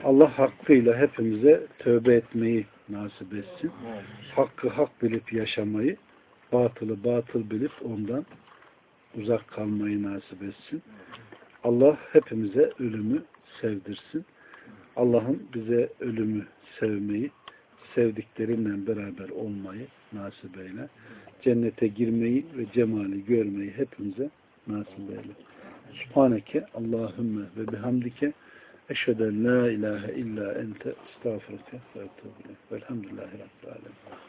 Allah hakkıyla hepimize tövbe etmeyi nasip etsin. Hakkı hak bilip yaşamayı, batılı batıl bilip ondan uzak kalmayı nasip etsin. Allah hepimize ölümü sevdirsin. Allah'ın bize ölümü sevmeyi, sevdiklerinden beraber olmayı nasip eyle. Cennete girmeyi ve cemali görmeyi hepimize nasip eyle. Subhaneke Allahümme ve bihamdike eşheden la ilahe illa ente estağfurke ve ileyk. Velhamdülillahi Rabbil alemin.